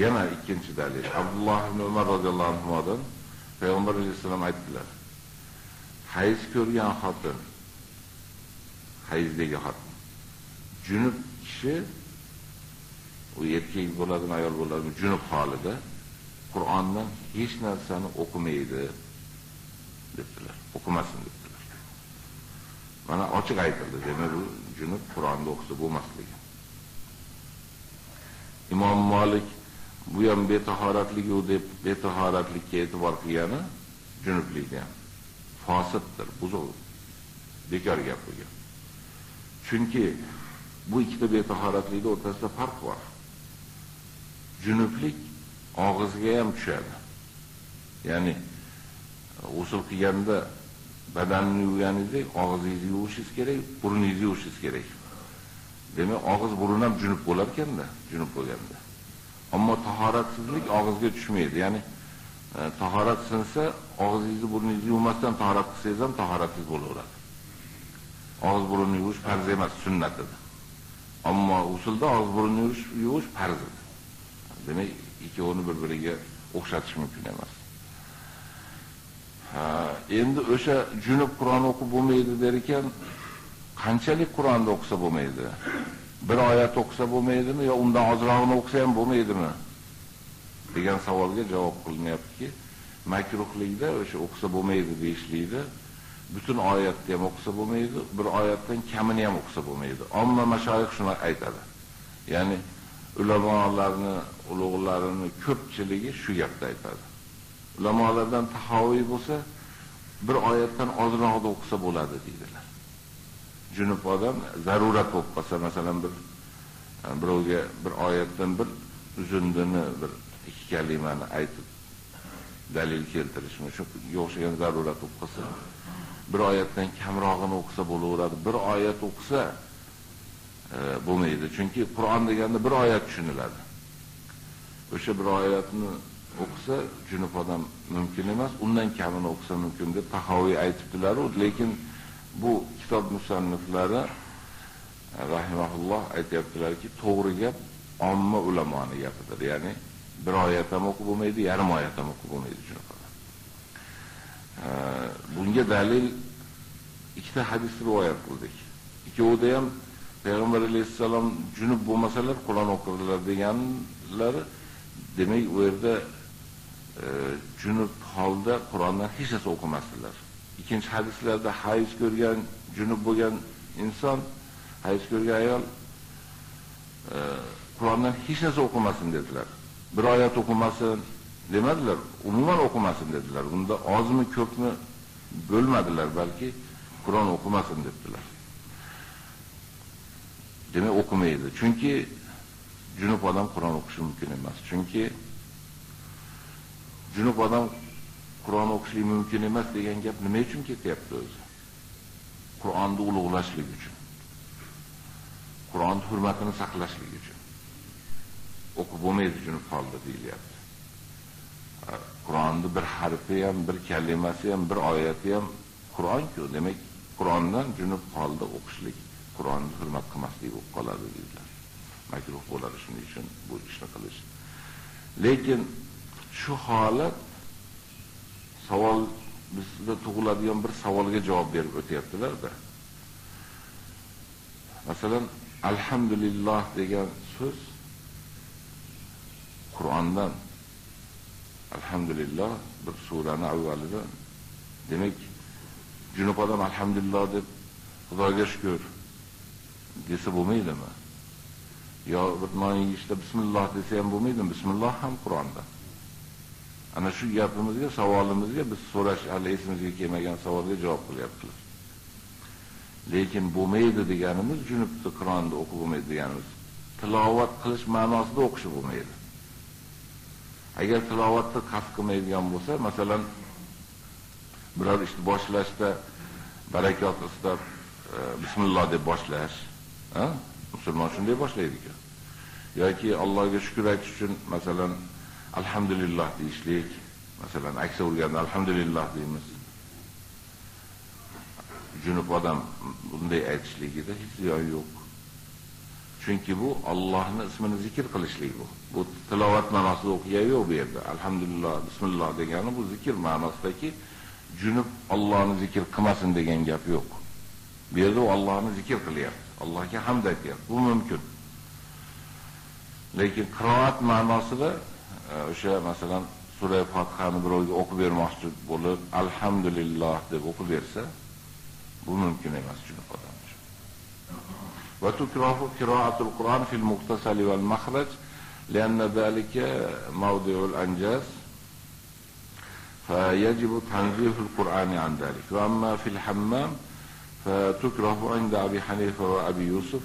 Yana ikkinchi dalil Abdulloh ibn Umar roziyallohu anhu payg'ambar alayhisalom aytdilar: hayz ko'rgan xotin hayzdagi xotin. Junub kishi u erkak bo'ladimi ayol bo'ladimi junub holida Qur'ondan hech narsani o'qimaydi debdilar. O'qimasin debdilar. Mana ochiq aytildi. Demak bu junub Qur'onni o'qisa bo'lmasligi. Imom Malik bu ham betahoratligi deb betahoratlikka e'tibor qilgani junublikni ham fosiddir, buzuq. Bekor gap bu gap. Chunki bu ikkita betahoratlikda o'rtasida farq bor. Junublik og'izga ham tushadi. Ya'ni usul qilganda badanni yuvganingizdek og'zingizni yuvishingiz kerak, burningizni yuvishingiz kerak. demak og'iz burun ham junub bo'lar ekanda junub bo'lganda ammo tahoratsizlik og'izga tushmaydi. Ya'ni e, tahorat sinsa og'zingizni burningizni yuvmasdan tahorat qilsangiz ham tahoratsiz bo'laveradi. Og'iz burunni yuvish farz emas sunnat edi. Ammo usulda og'iz burunni yuvish yuvish farz edi. Demak ikkovini bir biriga o'xshatish mumkin emas. Ha endi o'sha junub qur'on o'qib bo'lmaydi der ekan qanchalik qur'onni o'qisa bo'lmaydi? Bir oyat o'qisa bo'lmaydimi yo undan ozrog'ini o'qisa ham bo'lmaydimi? degan savolga javob qilinyaptiki makruhlikda o'sha o'qisa bo'lmaydi deyishlikda butun oyatni ham o'qisa bo'lmaydi bir oyatdan kamini ham o'qisa bo'lmaydi. Ammo mashoyih shuni aytadi. Ya'ni ulamolarni ulug'larini ko'pchiligi shu gapni aytadi. Ulamolardan tahoviy bo'lsa bir oyatdan ozroqda o'qisa bo'ladi deydilar. Junub odam zarurat bo'lib qolsa masalan bir e, birovga bir oyatdan bir uzundini bir ikki kalimani aytib dalil keltirish shunga o'xshagan zarurat bo'lib qolsa bir oyatdan kamrog'ini o'qisa bo'laveradi. Bir oyat o'qisa e, bo'lmaydi. Chunki qur'on deganda bir oyat tushuniladi. O'sha bir oyatni o'qisa junub odam mumkin emas undan kamini o'qisa mumkin deb tahoviy aytibdilar, lekin bu kitob musanniflari e, rahimahulloh aytyaptilarki to'g'ri gap omma ulamoni gapidir. Ya'ni bir oyat ham o'qib bo'lmaydi yarim oyat ham o'qib bo'lmaydi junub e, bunga dalil ikkita hadis rivoyat qildik. Ikkovida ham payg'ambar alayhissalom junub bo'lmasalar qur'on o'qirdilar deganlari demak u yerda e, junub holda qur'ondan hech narsa o'qimasdilar ikkinchi hadislarda hayz ko'rgan junub bo'lgan inson hayz ko'rgan ayol e, qur'ondan hech narsa o'qimasin dedilar. Bir oyat o'qimasin demadilar umuman o'qimasin dedilar. Bunda ozmi ko'pmi bo'lmadilar balki qur'on o'qimasin dedilar demak o'qimaydi. Chunki junub odam qur'on o'qishi mumkin emas. Chunki junub odam Qur'on o'qishlik mumkin emas degan gap nima uchun ketyapti o'zi? Qur'onni ulug'lashlik uchun. Qur'on hurmatini saqlashlik uchun. O'qib bo'lmaydi junub holda deyilyapti. Qur'onni bir harfi ham, bir kalimasi ham, bir oyati ham Qur'on-ku. Demak, Qur'ondan junub holda o'qishlik Qur'onni hurmat qilmaslik bo'lib qoladi deydilar. Makruh bo'ladi shuning uchun bu ishni qilish. Lekin shu holat savol bizda tug'iladigan bir savolga javob berib o'tyaptilar-da. Masalan, alhamdulillah degan so'z Qur'ondan alhamdulillah bir surani avvalida demak junub odam alhamdulillah deb Xudoga shukr desa bo'lmaydimi? Yo bir non yeyishda bismillah desa ham bo'lmaydimi? Bismillah ham Qur'onda. Ana shu gapimizga savolimizga biz so'rash hali esimizga kelmagan savolga javob qilyaptilar lekin bo'lmaydi deganimiz junubni qur'onni o'qib bo'lmaydi deganimiz. Tilovat qilish ma'nosida o'qishi bo'lmaydi. Agar tilovatni qasd qilmaydigan bo'lsa masalan biror ishni boshlashda barakot istab e, bismillah deb boshlash musulmon shunday boshlaydi-ku. Yoki Allohga shukr aytish uchun masalan alhamdulillah deyishlik, masalan, aksa urganda alhamdulillah deymiz. Junub odam bunday aytishligida hech ziyon yo'q. Chunki bu Allohning ismini zikr qilishlik bu. Bu tilovat ma'nosida o'qiyay yo'q bu yerda. Alhamdulillah, bismillah degani bu zikr ma'nosidagi junub Allohni zikr qilmasin degan gap yo'q. Bu yerda u Allohni zikr qilyapti. Allohga hamd aytyapti. Bu mumkin. Lekin qiroat ma'nosida o'sha masalan sura Fatihani birovga o'qib bermoqchi bo'lib, alhamdulillah deb o'qib bersa, bu mumkin emas junub odam uchun. Va tukrahu qira'atul Qur'on fil muqtasal wal makhraj لأن ذلك موضع الأنجاز فيجب تنزيه القرآن عن ذلك وأما في الحمام فتكره عند أبي حنيفة وأبي يوسف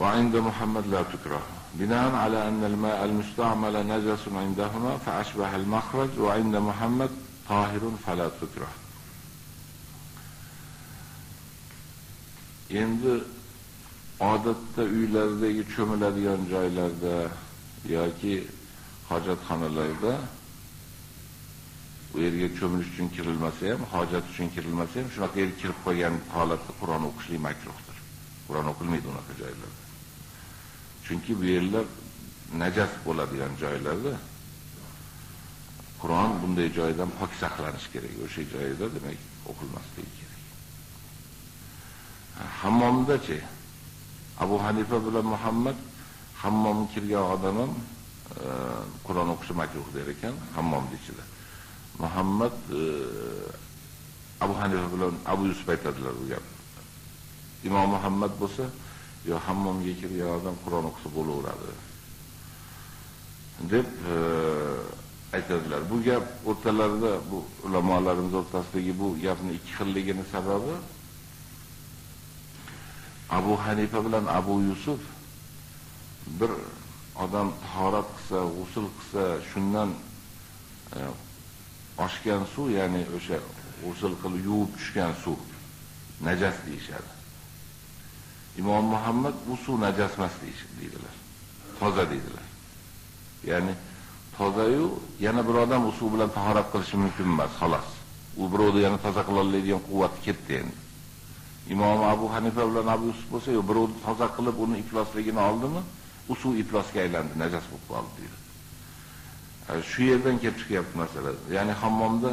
وعند محمد لا تكره بناء على أن الماء المستعمل نجس عندهما فأشبه المخرج وعند محمد طاهر فلا تكره endi odatda uylardagi cho'miladigan joylarda yoki hojatxonalarda u yerga cho'milish uchun kirilmasa ham, hojat uchun kirilmasa ham, shunaqa yerga kirib qolgan holatda Qur'on o'qishlik makruhdir. Qur'on o'qilmaydi unaqa joylarda. Chunki bu yerlar najas bo'ladigan joylarda Qur'on bunday joydan pok saqlanish kerak. O'sha joyda demak o'qilmasligi kerak. Hammomda-chi Abu Hanifa bilan Muhammad hammom kirgan odam ham e, Qur'on o'qishi makruh der ekan, hammomning ichida. Muhammad e, Abu Hanifa bilan Abu Yusuf aytadilar bu gapni. Imom Muhammad bo'lsa, yo hammomga kirib yoqdan Qur'on o'qisa bo'laveradi. deb e, aytadilar. Bu gap o'rtalarida bu ulamolarimiz o'rtasidagi bu gapni ikki xilligini sababi Abu Hanifa bilan Abu Yusuf bir odam tahorat qilsa, g'usl qilsa, shundan e, oshgan suv, ya'ni o'sha g'usl qilib yuvib tushgan suv najas deyshadi. Imom Muhammad bu suv najas emas deydilar. Toza deydilar. Ya'ni toza-yu yana bir odam u suv bilan tahorat qilishi mumkin emas, xolos. U birovni yana toza qila oladigan quvvat ketdi endi. imom abu hanifa bilan abu yusuf bo'lsa yo birovni toza qilib uni iflosligini oldimi u suv iflosga aylandi najas bo'lib qoldi deydi shu yerdan kelib chiqyapti masala ya'ni hammomda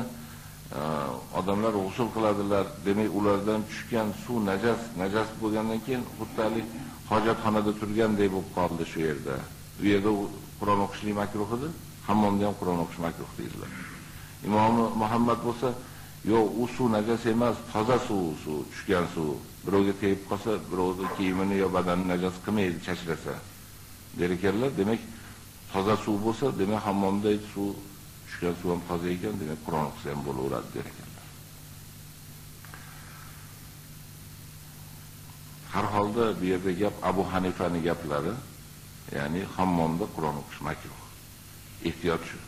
odamlar g'usul qiladilar. Demak ulardan tushgan suv najas najas bo'lgandan keyin xuddi hojatxonada turganday bo'lib qoldi shu yerda. U yerda qur'on o'qishlik makruh edi hammomda ham qur'on o'qish makruh deydilar. Imom muhammad bo'lsa yo'q u suv najas emas toza suv suv tushgan suv. Birovga tegib qolsa birovni kiyimini yo badanini najas qilmaydi chachlasa der ekanlar. Demak toza suv bo'lsa demak hammomda suv tushgan suv ham toza ekan demak qur'on o'qisa ham bo'laveradi der ekanlar har holda bu yerda gap abu hanifani gaplari ya'ni hammomda qur'on o'qish makruh ehtiyot shu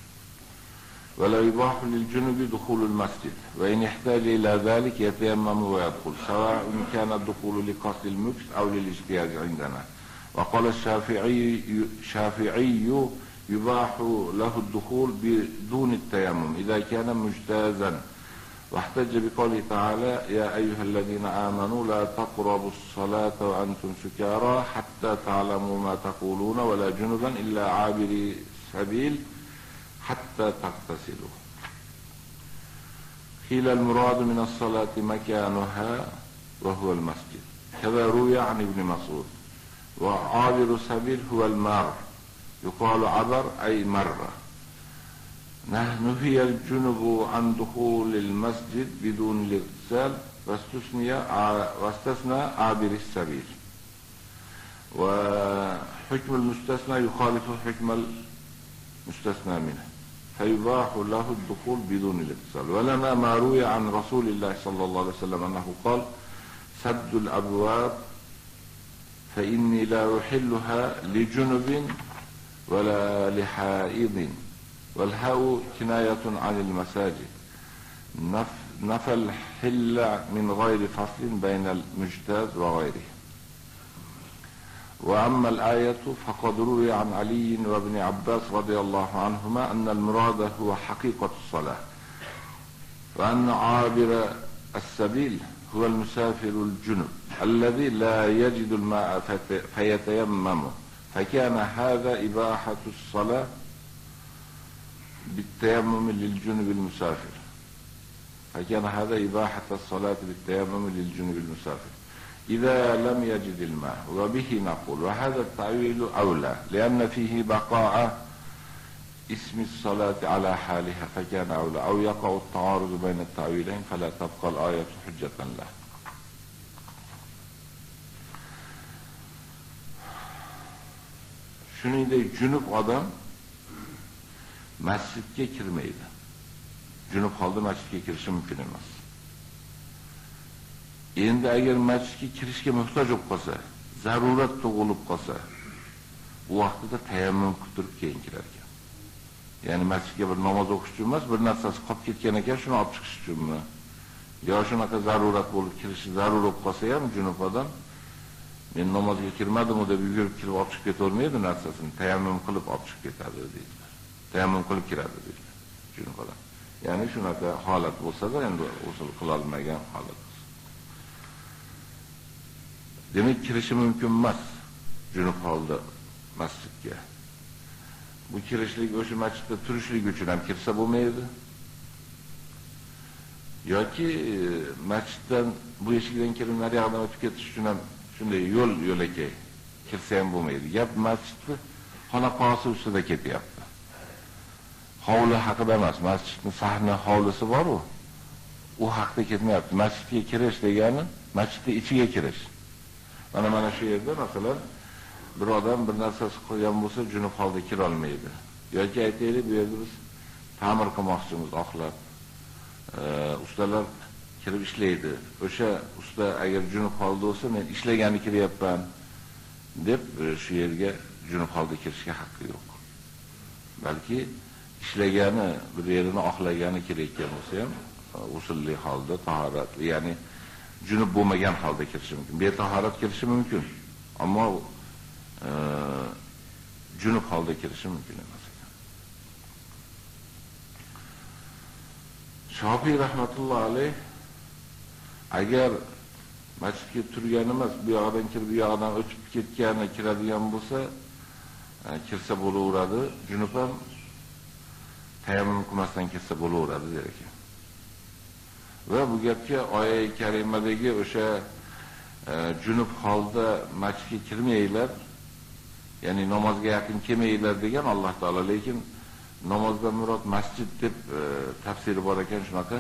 ولا يباح للجنب دخول المسجد وإن احتاج إلى ذلك يتيمم ويدخل سواء كان الدخول لقصد المكس أو للاجتياز عندنا وقال الشافعي شافعي يباح له الدخول بدون التيمم. إذا كان مجتازا. واحتج بقوله تعالى يا أيها الذين آمنوا لا تقربوا الصلاة وأنتم سكارى حتى تعلموا ما تقولون ولا جنبا إلا عابري سبيل حتى تغتسلوا. قيل المراد من الصلاة مكانها وهو المسجد. كذا روي عن ابن مسعود وعابر السبيل هو المار. يقال عبر أي مر نهي الجنب عن دخول المسجد بدون الاغتسال واستثنى واستثنى عابر السبيل. وحكم المستثنى يخالف حكم المستثنى منه فيباح له الدخول بدون الاتصال ولنا ما روي عن رسول الله صلى الله عليه وسلم أنه قال سد الأبواب فإني لا أحلها لجنب ولا لحائض. والهاء كناية عن المساجد. نفى الحل من غير فصل بين المجتاز وغيره. وأما الآية فقد روي عن علي وابن عباس رضي الله عنهما أن المراد هو حقيقة الصلاة. وأن عابر السبيل هو المسافر الجنب الذي لا يجد الماء فيتيمم. فكان هذا إباحة الصلاة بالتيمم للجنب المسافر. فكان هذا إباحة الصلاة بالتيمم للجنب المسافر. إذا لم يجد الماء وبه نقول وهذا التعويل أولى لأن فيه بقاء اسم الصلاة على حالها فكان أولى. أو يقع التعارض بين التعويلين فلا تبقى الآية حجة له. Shuningdek junub odam masjidga kirmaydi. Junub holda masjidga kirishi mumkin emas. Endi agar masjidga kirishga muhtoj bo'lib qolsa zarurat tug'ilib qolsa u vaqtida tayammum qilib turib keyin kirar ekan. Ya'ni masjidga bir namoz o'qish uchun emas bir narsasi qolib ketgan ekan shuni olib chiqish uchunmi? Yo shunaqa zarurat bo'lib kirishi zarur bo'lib qolsa ham junub odam men namozga kirmadimu deb yugurib kirib olib chiqib ketavermaydi narsasini. Tayammum qilib olib chiqib ketadi deydilar tayammum qilib kiradi deydilar junub odam ya'ni shunaqa holat bo'lsa-da endi usul qilolmagan holat demak kirishi mumkin emas junub holda masjidga. Bu kirishlik o'sha masjidda turishlik uchun ham kirsa bo'lmaydi. Yoki e, masjiddan bu eshikdan kirib naryoqdan o'tib ketish uchun ham shunday yo'l yo'lakay kirsa ham bo'lmaydi. Gap masjidni xonaqosi ustida ketyapti. Hovli haqida emas masjidni sahna hovlisi boru. U haqda ketmayapti. Masjidga kirish degani masjidni ichiga kirish. Mana mana shu yerda masalan bir odam bir narsasi qilgan bo'lsa junub holda kira olmaydi. Yoki aytaylik bu yerda biz ta'mir qilmoqchimiz oxlab ustalar kirib ishlaydi. O'sha usta agar junub holda bo'lsa men ishlagani kiryapman deb e, shu yerga junub holda kirishga haqqi yo'q. Balki ishlagani bir yerini oqlagani kirayotgan bo'lsa ham e, usulli holda tahoratli ya'ni junub bo'lmagan holda kirishi mumkin. Betahorat kirishi mumkin ammo e, junub holda kirishi mumkin emas. Shofiy rahmatullohi alayh agar masjidga turgan emas bu yoqdan kirib bu yoqdan o'tib ketgani kiradigan bo'lsa e, kirsa bo'laveradi. Junub ham tayammum qilmasdan kirsa bo'laveradi der ekan. Va bu gapga oyat karimadagi o'sha e, junub holda masjidga kirmanglar ya'ni namozga yaqin kelmanglar degan Alloh taolo. Lekin namozdan murod masjid deb e, tafsiri bor ekan shunaqa.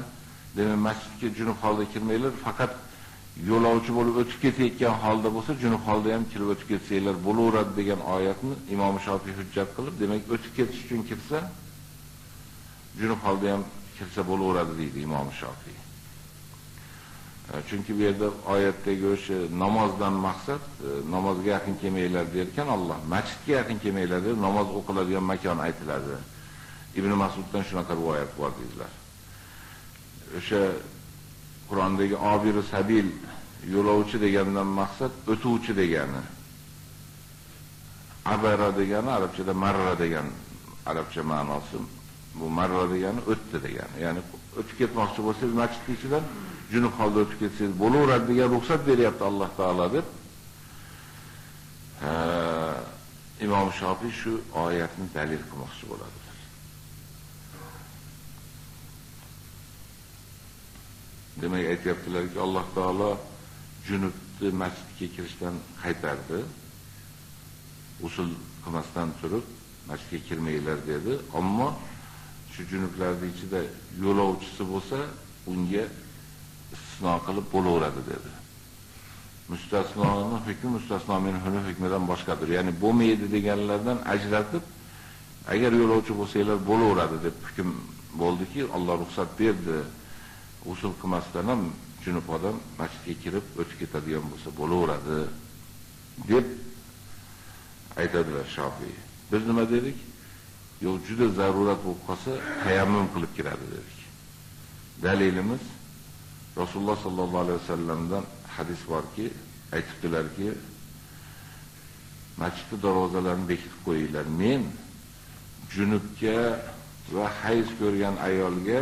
Demak masjidga junub holda kirmanglar faqat yo'lovchi bo'lib o'tib ketayotgan holda bo'lsa junub holda ham kirib o'tib ketsanglar bo'laveradi degan oyatni imom shofiy hujjat qilib demak o'tib ketish uchun kirsa junub holda ham kirsa bo'laveradi deydi imom shofiy chunki bu yerda oyatdagi o'sha namozdan maqsad e, namozga yaqin kelmanglar derkan Alloh masjidga yaqin kelmanglar deb namoz o'qiladigan makon aytiladi. Ibn masuddan shunaqa rivoyat bor deydilar. O'sha qur'ondagi obir sabil yo'lovchi degandan maqsad o'tuvchi degani. Abara degani arabchada marra degan arabcha ma'nosi. Bu marra degani o'tdi degani. Ya'ni o'tib ketmoqchi bo'lsangiz masjid ichidan junub holda o'tib ketsangiz bo'laveradi degan ruxsat beryapti alloh taolo deb. Imom shofiy shu oyatni dalil qilmoqchi bo'ladi. Demak aytyaptilarki alloh taolo junubni masjidga kirishdan qaytardi. Usul qilmasdan turib masjidga kirmanglar dedi. Ammo shu junublarni ichida yo'lovchisi bo'lsa unga istisno qilib bo'laveradi dedi. Mustasnoni hukmi mustasno minhuni hukmidan boshqadir. Ya'ni bo'lmaydi deganlardan ajratib agar yo'lovchi bo'lsanglar bo'laveradi deb hukm bo'ldiki Alloh ruxsat berdi. Usul qilmasdan ham junub odam masjidga kirib o'tib ketadigan bo'lsa bo'laveradi deb aytadilar shofiy. Biz nima dedik? Yo'q juda zarurat bo'lib qolsa tayammum qilib kiradi dedik. Dalilimiz rasululloh sollallohu alayhi vasallamdan hadis borki aytibdilarki masjidni darvozalarini bekitib qo'yinglar. Men junubga va hayz ko'rgan ayolga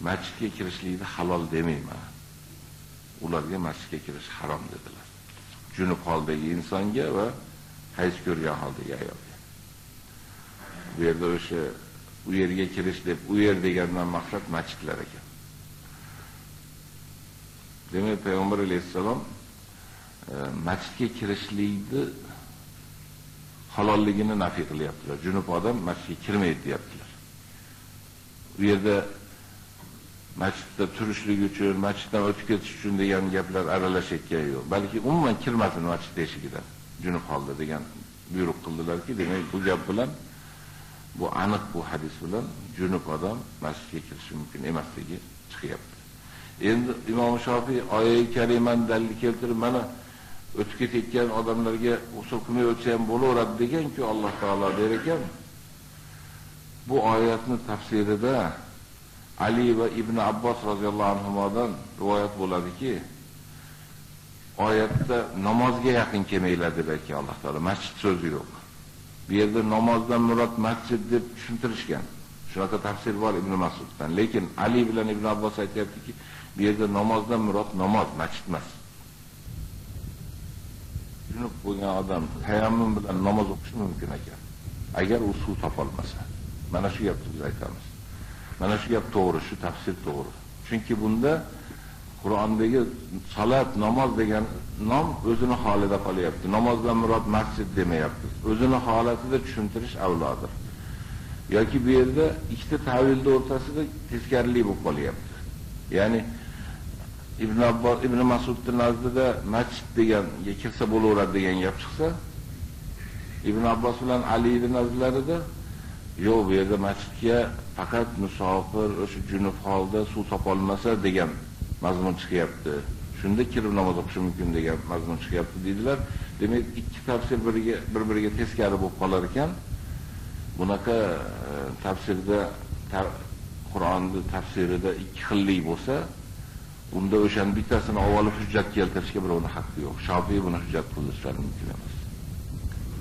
masjidga kirishlikni halol demayman. Ularga masjidga kirish harom dedilar. Junub holdagi insonga va hayz ko'rgan holdagi ayolga. Bu yerda o'sha u yerga kirish deb u yer degandan maqsad masjidlar ekan. Demak, payg'ambar alayhisalom e, masjidga kirishlikni halolligini nafi qilyaptilar. Junub odam masjidga kirmaydi deyaptilar. U yerda masjidda turishlik uchun, masjiddan o'tib ketish uchun degan gaplar aralashayotgani yo'q. Balki umuman kirmasin masjid eshigidan junub holda degan buyruq qildilarki, demak bu gap bilan bu aniq bu hadis bilan junub odam masjidga kirishi mumkin emasligi chiqyapti. Endi Imom Shofiy oyat kariman dalil keltirib, mana o'tib ketayotgan odamlarga usul qilmay o'tsa ham bo'laveradi degan-ku Alloh taolo der ekan. Bu oyatni tafsirida Ali va Ibn Abbos roziyallohu anhumodan rivoyat bo'ladiki, oyatda namozga yaqin kelmanglar deb aytgan Alloh taolo. Masjid so'zi yo'q. Bu yerda namozdan murod masjid deb tushuntirishgan. Shunaqa tafsir bor Ibn Mas'uddan. Lekin Ali bilan Ibn Abbos aytayaptiki, bu yerda namozdan murod namoz, masjid emas. Junub bo'lgan odam tayammum bilan namoz o'qishi mumkin ekan. Agar u suv topolmasa. Mana shu gapni biz aytamiz. Mana shu gap to'g'ri, shu tafsir to'g'ri. Chunki bunda Qur'ondagi salat, namoz degan nom o'zini holida qolyapti. Namozdan murod masjid demayapti. O'zini holatida tushuntirish avlodir. yoki bu yerda ikkita tavilni o'rtasida teskarilik bo'lib qolyapti. Ya'ni Ibn Abbos Ibn Mas'udning nazdida masjid degan kirsa bo'laveradi degan gap chiqsa, Ibn Abbos bilan Alining nazdlarida yo'q bu yerda masjidga faqat musofir o'sha junub holda suv topolmasa degan mazmun chiqyapti. Shunda kirib namoz o'qish mumkin degan mazmun chiqyapti dedilar. Demak, ikki tafsir biriga bir-biriga teskari bo'lib qolar ekan. bunaqa e, tafsirda Qur'onni tafsirida ikki xillik bo'lsa, unda o'shani bittasini avvalo hujjat keltirishga birovni haqqi yo'q. Shofiy buni hujjat qilishlari mumkin emas.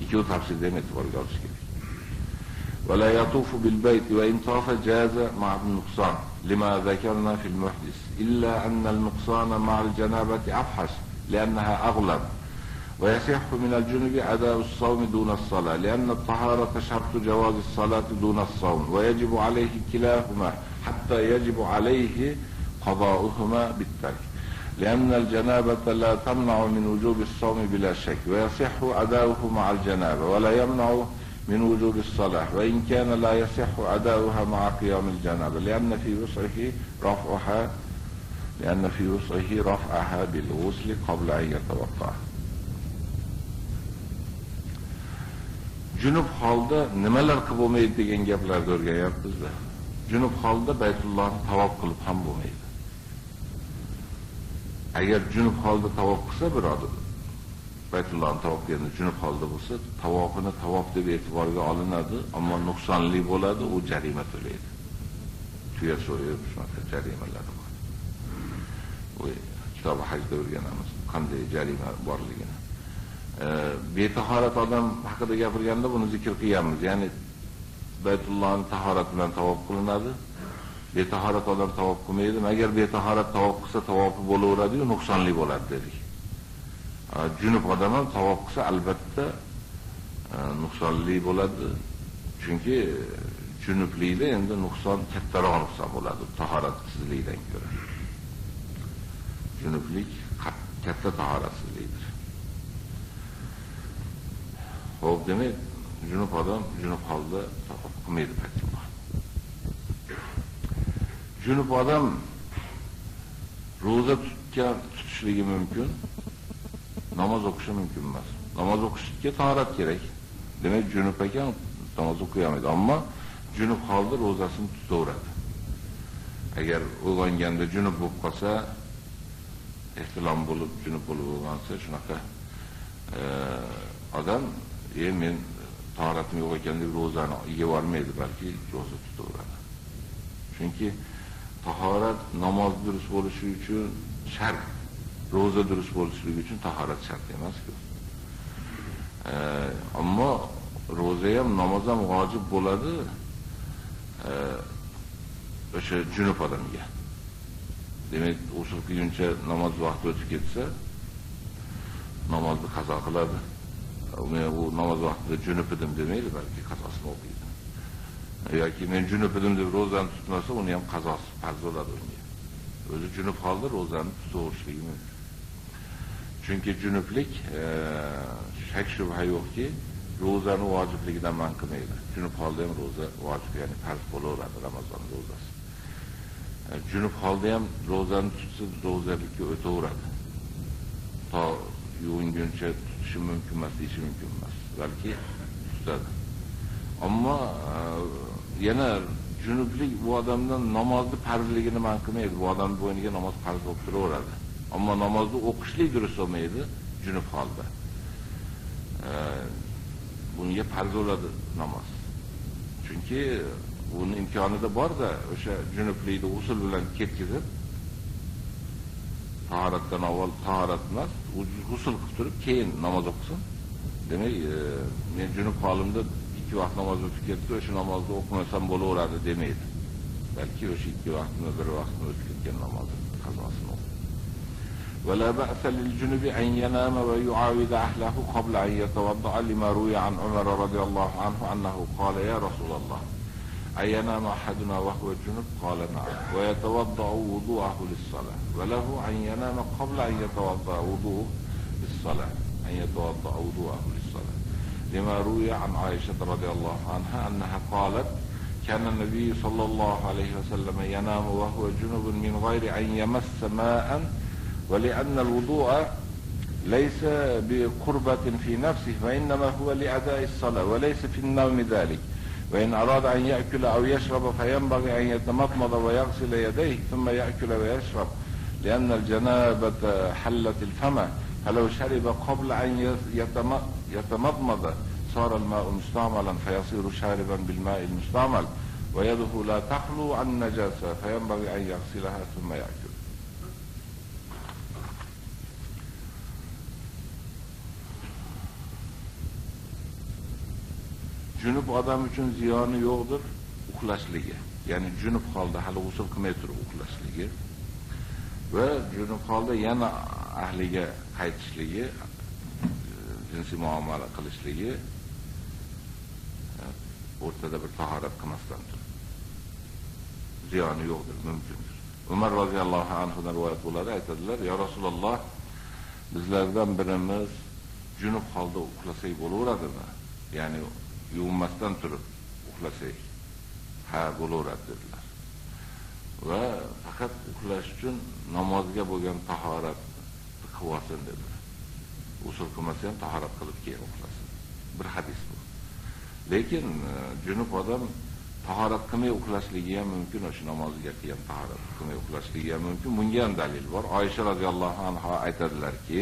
Ikkovi tafsirda ham e'tiborga olish kerak. ولا يطوف بالبيت وإن طاف جاز مع النقصان لما ذكرنا في المحدث. إلا أن النقصان مع الجنابة أفحش لأنها أغلب. ويصح من الجنب أداء الصوم دون الصلاة لأن الطهارة شرط جواز الصلاة دون الصوم. ويجب عليه كلاهما حتى يجب عليه قضاؤهما بالترك. لأن الجنابة لا تمنع من وجوب الصوم بلا شك. ويصح أداؤه مع الجنابة ولا يمنع من وجوب الصلاة وإن كان لا يصح أداؤها مع قيام الجنابة لأن في وسعه رفعها لأن في وسعه رفعها بالغسل قبل أن يتوقع junub holda nimalar qilib bo'lmaydi degan gaplarni o'rganyapmiz-da. Junub holda Baytullohni tavob qilib ham bo'lmaydi. Agar junub holda tavob qilsa bir odam Baytullohni tavob qilganda junub holda bo'lsa, tavofini tavob deb e'tiborga olinadi, ammo nuqsonli bo'ladi, u jarima to'laydi. Tuya so'yib, shunaqa jarimalar bor. Bu kitob hajda o'rganamiz, qanday jarima borligini. betahorat odam haqida gapirganda buni zikr qilganmiz. Ya'ni Baytullohni tahorat bilan tavob qilinadi. Betahorat odam tavob qilmaydi. Agar betahorat tavob qilsa tavobi bo'laveradi-yu, nuqsonli bo'ladi dedik. Э, junub odam ham tavob qilsa albatta э, nuqsonli bo'ladi. Chunki э, junublikda endi nuqson kattaroq nuqson bo'ladi tahoratsizlikdan ko'ra. Junublik katta tahoratsizlikdir. Xo'p, demak, junub odam junub holda qilmaydi Baytulloh. Junub odam roza tutgan tutishligi mumkin, namoz o'qishi mumkin emas. Namoz o'qishga tahorat kerak. Demak, junub ekan namoz o'qiy olmaydi, ammo junub holda rozasini tutaveradi. Agar uyg'onganda junub bo'lib qolsa, ehtilom bo'lib, junub bo'lib uyg'onsa, shunaqa e, odam e men tahoratim yo'q ekan deb ro'zani yeb olmaydi, balki ro'za tutaveradi. Chunki tahorat namoz durust bo'lishi uchun shart. Ro'za durust bo'lishligi uchun tahorat shart emas-ku. E, ammo ro'za ham namoz ham vojib bo'ladi. E, o'sha junub odamga. Demak, usul qilguncha namoz vaqti o'tib ketsa, namozni qazo qiladi. men u namoz vaqtida junub edim demaydi, balki qazosini o'qiydi. yoki men junub edim deb ro'zani tutmasa, uni ham qazosi farz bo'ladi unga. O'zi junub holda ro'zani tutaverishligi mumkin. Chunki junublik e, shak shubha yo'qki, ro'zani vojibligidan man qilmaydi. Junub holda ham ro'za vojib, ya'ni farz bo'laveradi Ramazon ro'zasi. E, junub holda ham ro'zani tutsa, ro'zalikka o'taveradi. To yuvinguncha tutishi mumkin emas, deyishi mumkin emas. Balki tutadi. Ammo e, yana junublik bu odamdan namozni farzligini man qilmaydi. Bu odam bo'yniga namoz farz bo'lib turaveradi. Ammo namozni o'qishlik durust bo'lmaydi junub holda. Bunga farz bo'ladi namoz. Chunki buni imkonida bor-da, o'sha junublikni usul bilan ketkizib tahoratdan avval tahorat emas g'usul qilib turib keyin namoz o'qisin demak e, men junub holimda ikki vaqt namoz o'tib ketdi o'sha namozni o'qimasam bo'laveradi demaydi balki o'sha ikki vaqtni bir vaqtni o'tib ketgan qazosini ولا بأس للجنب أن ينام ويعاود أهله قبل أن يتوضأ لما روي عن عمر رضي الله عنه أنه قال يا رسول الله أينام أحدنا وهو جنب؟ قال نعم. ويتوضأ وضوءه للصلاة وله أن ينام قبل أن يتوضأ وضوءه للصلاة أن يتوضأ وضوءه للصلاة. لما روي عن عائشة رضي الله عنها أنها قالت كان النبي صلى الله عليه وسلم ينام وهو جنب من غير أن يمس ماء ولأن الوضوء ليس بقربة في نفسه وإنما هو لأداء الصلاة وليس في النوم ذلك. وإن أراد أن يأكل أو يشرب فينبغي أن يتمضمض ويغسل يديه ثم يأكل ويشرب لأن الجنابة حلت الفم فلو شرب قبل أن يتمضمض صار الماء مستعملا فيصير شاربا بالماء المستعمل. ويده لا تخلو عن نجاسة فينبغي أن يغسلها ثم يأكل. Junub odam uchun ziyoni yo'qdir uxlashligi. Ya'ni junub holda hali g'usul qilmay turib uxlashligi va junub holda yana ahliga qaytishligi jinsiy muomala qilishligi e, o'rtada bir tahorat qilmasdan turib. Ziyoni yo'qdir mumkindir umar roziyallohu anhudan rivoyat bo'ladi aytadilar yo rasululloh bizlardan birimiz junub holda uxlasak bo'laveradimi? Ya'ni yuvinmasdan turib uxlasak ha bo'laveradi dedilar. Va faqat uxlash uchun namozga bo'lgan tahoratni qilib olsin dedilar. Usul qilmasa ham tahorat qilib keyin uxlasin. Bir hadis bu. Lekin e, junub odam tahorat qilmay uxlashligi ham mumkin o'sha namoziga qilgan tahorat qilmay uxlashligi ham mumkin. Bunga ham dalil bor. Oysha roziyallohu anhu aytadilarki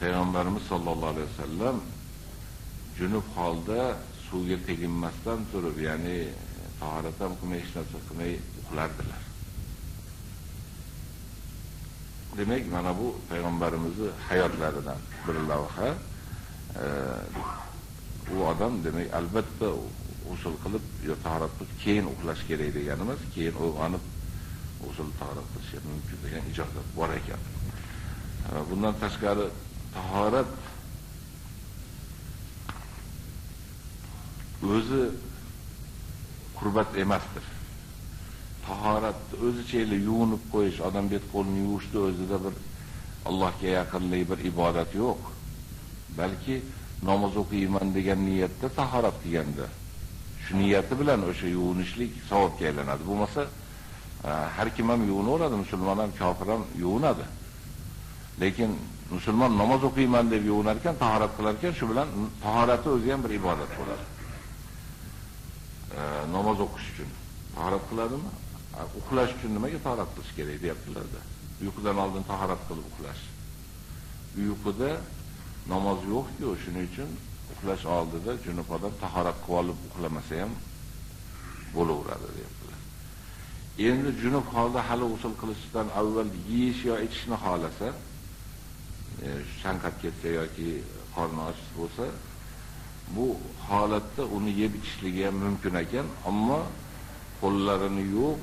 payg'ambarimiz sollallohu alayhi vasallam junub holda suvga teginmasdan turib ya'ni tahorat ham qilmay hech narsa qilmay uxlardilar. Demak mana bu payg'ambarimizning hayotlaridan bir lavha. U odam demak albatta usul qilib yo tahorat qilib keyin uxlash kerak deganimiz, emas keyin uyg'onib usul tahorat qilish mumkin degan ijozat bor ekan. Bundan tashqari tahorat o'zi qurbat emasdir. Tahoratni o'zicha yuvinib qo'yish odam bet qo'lini yuvishni o'zida bir allohga yaqinlik bir ibodat yo'q. Balki namoz o'qiyman degan niyatda tahorat qilganda shu niyati bilan o'sha yuvinishlik savobga aylanadi. Bo'lmasa e, har kim ham yuvinaveradi musulmon ham kofir ham yuvinadi. Lekin musulmon namoz o'qiyman deb yuvinar ekan tahorat qilar ekan shu bilan tahorati o'zi ham bir ibodat bo'ladi. Namoz o'qish uchun. Tahorat qiladimi? Uxlash uchun nimaga tahorat qilish kerak deyaptilarda uyqudan oldin tahorat qilib uxlash. Uyquda namoz yo'qku shuning uchun uxlash oldida junub odam tahorat qilib olib uxlamasa ham bo'laveradi deyaptilar. Endi junub holda hali usul qilishdan avval yeyish yo ichishni xohlasa e, chanqab ketsa yoki qorni och bo'lsa bu holatda uni yeb ichishligi ham mumkin ekan ammo qo'llarini yuvib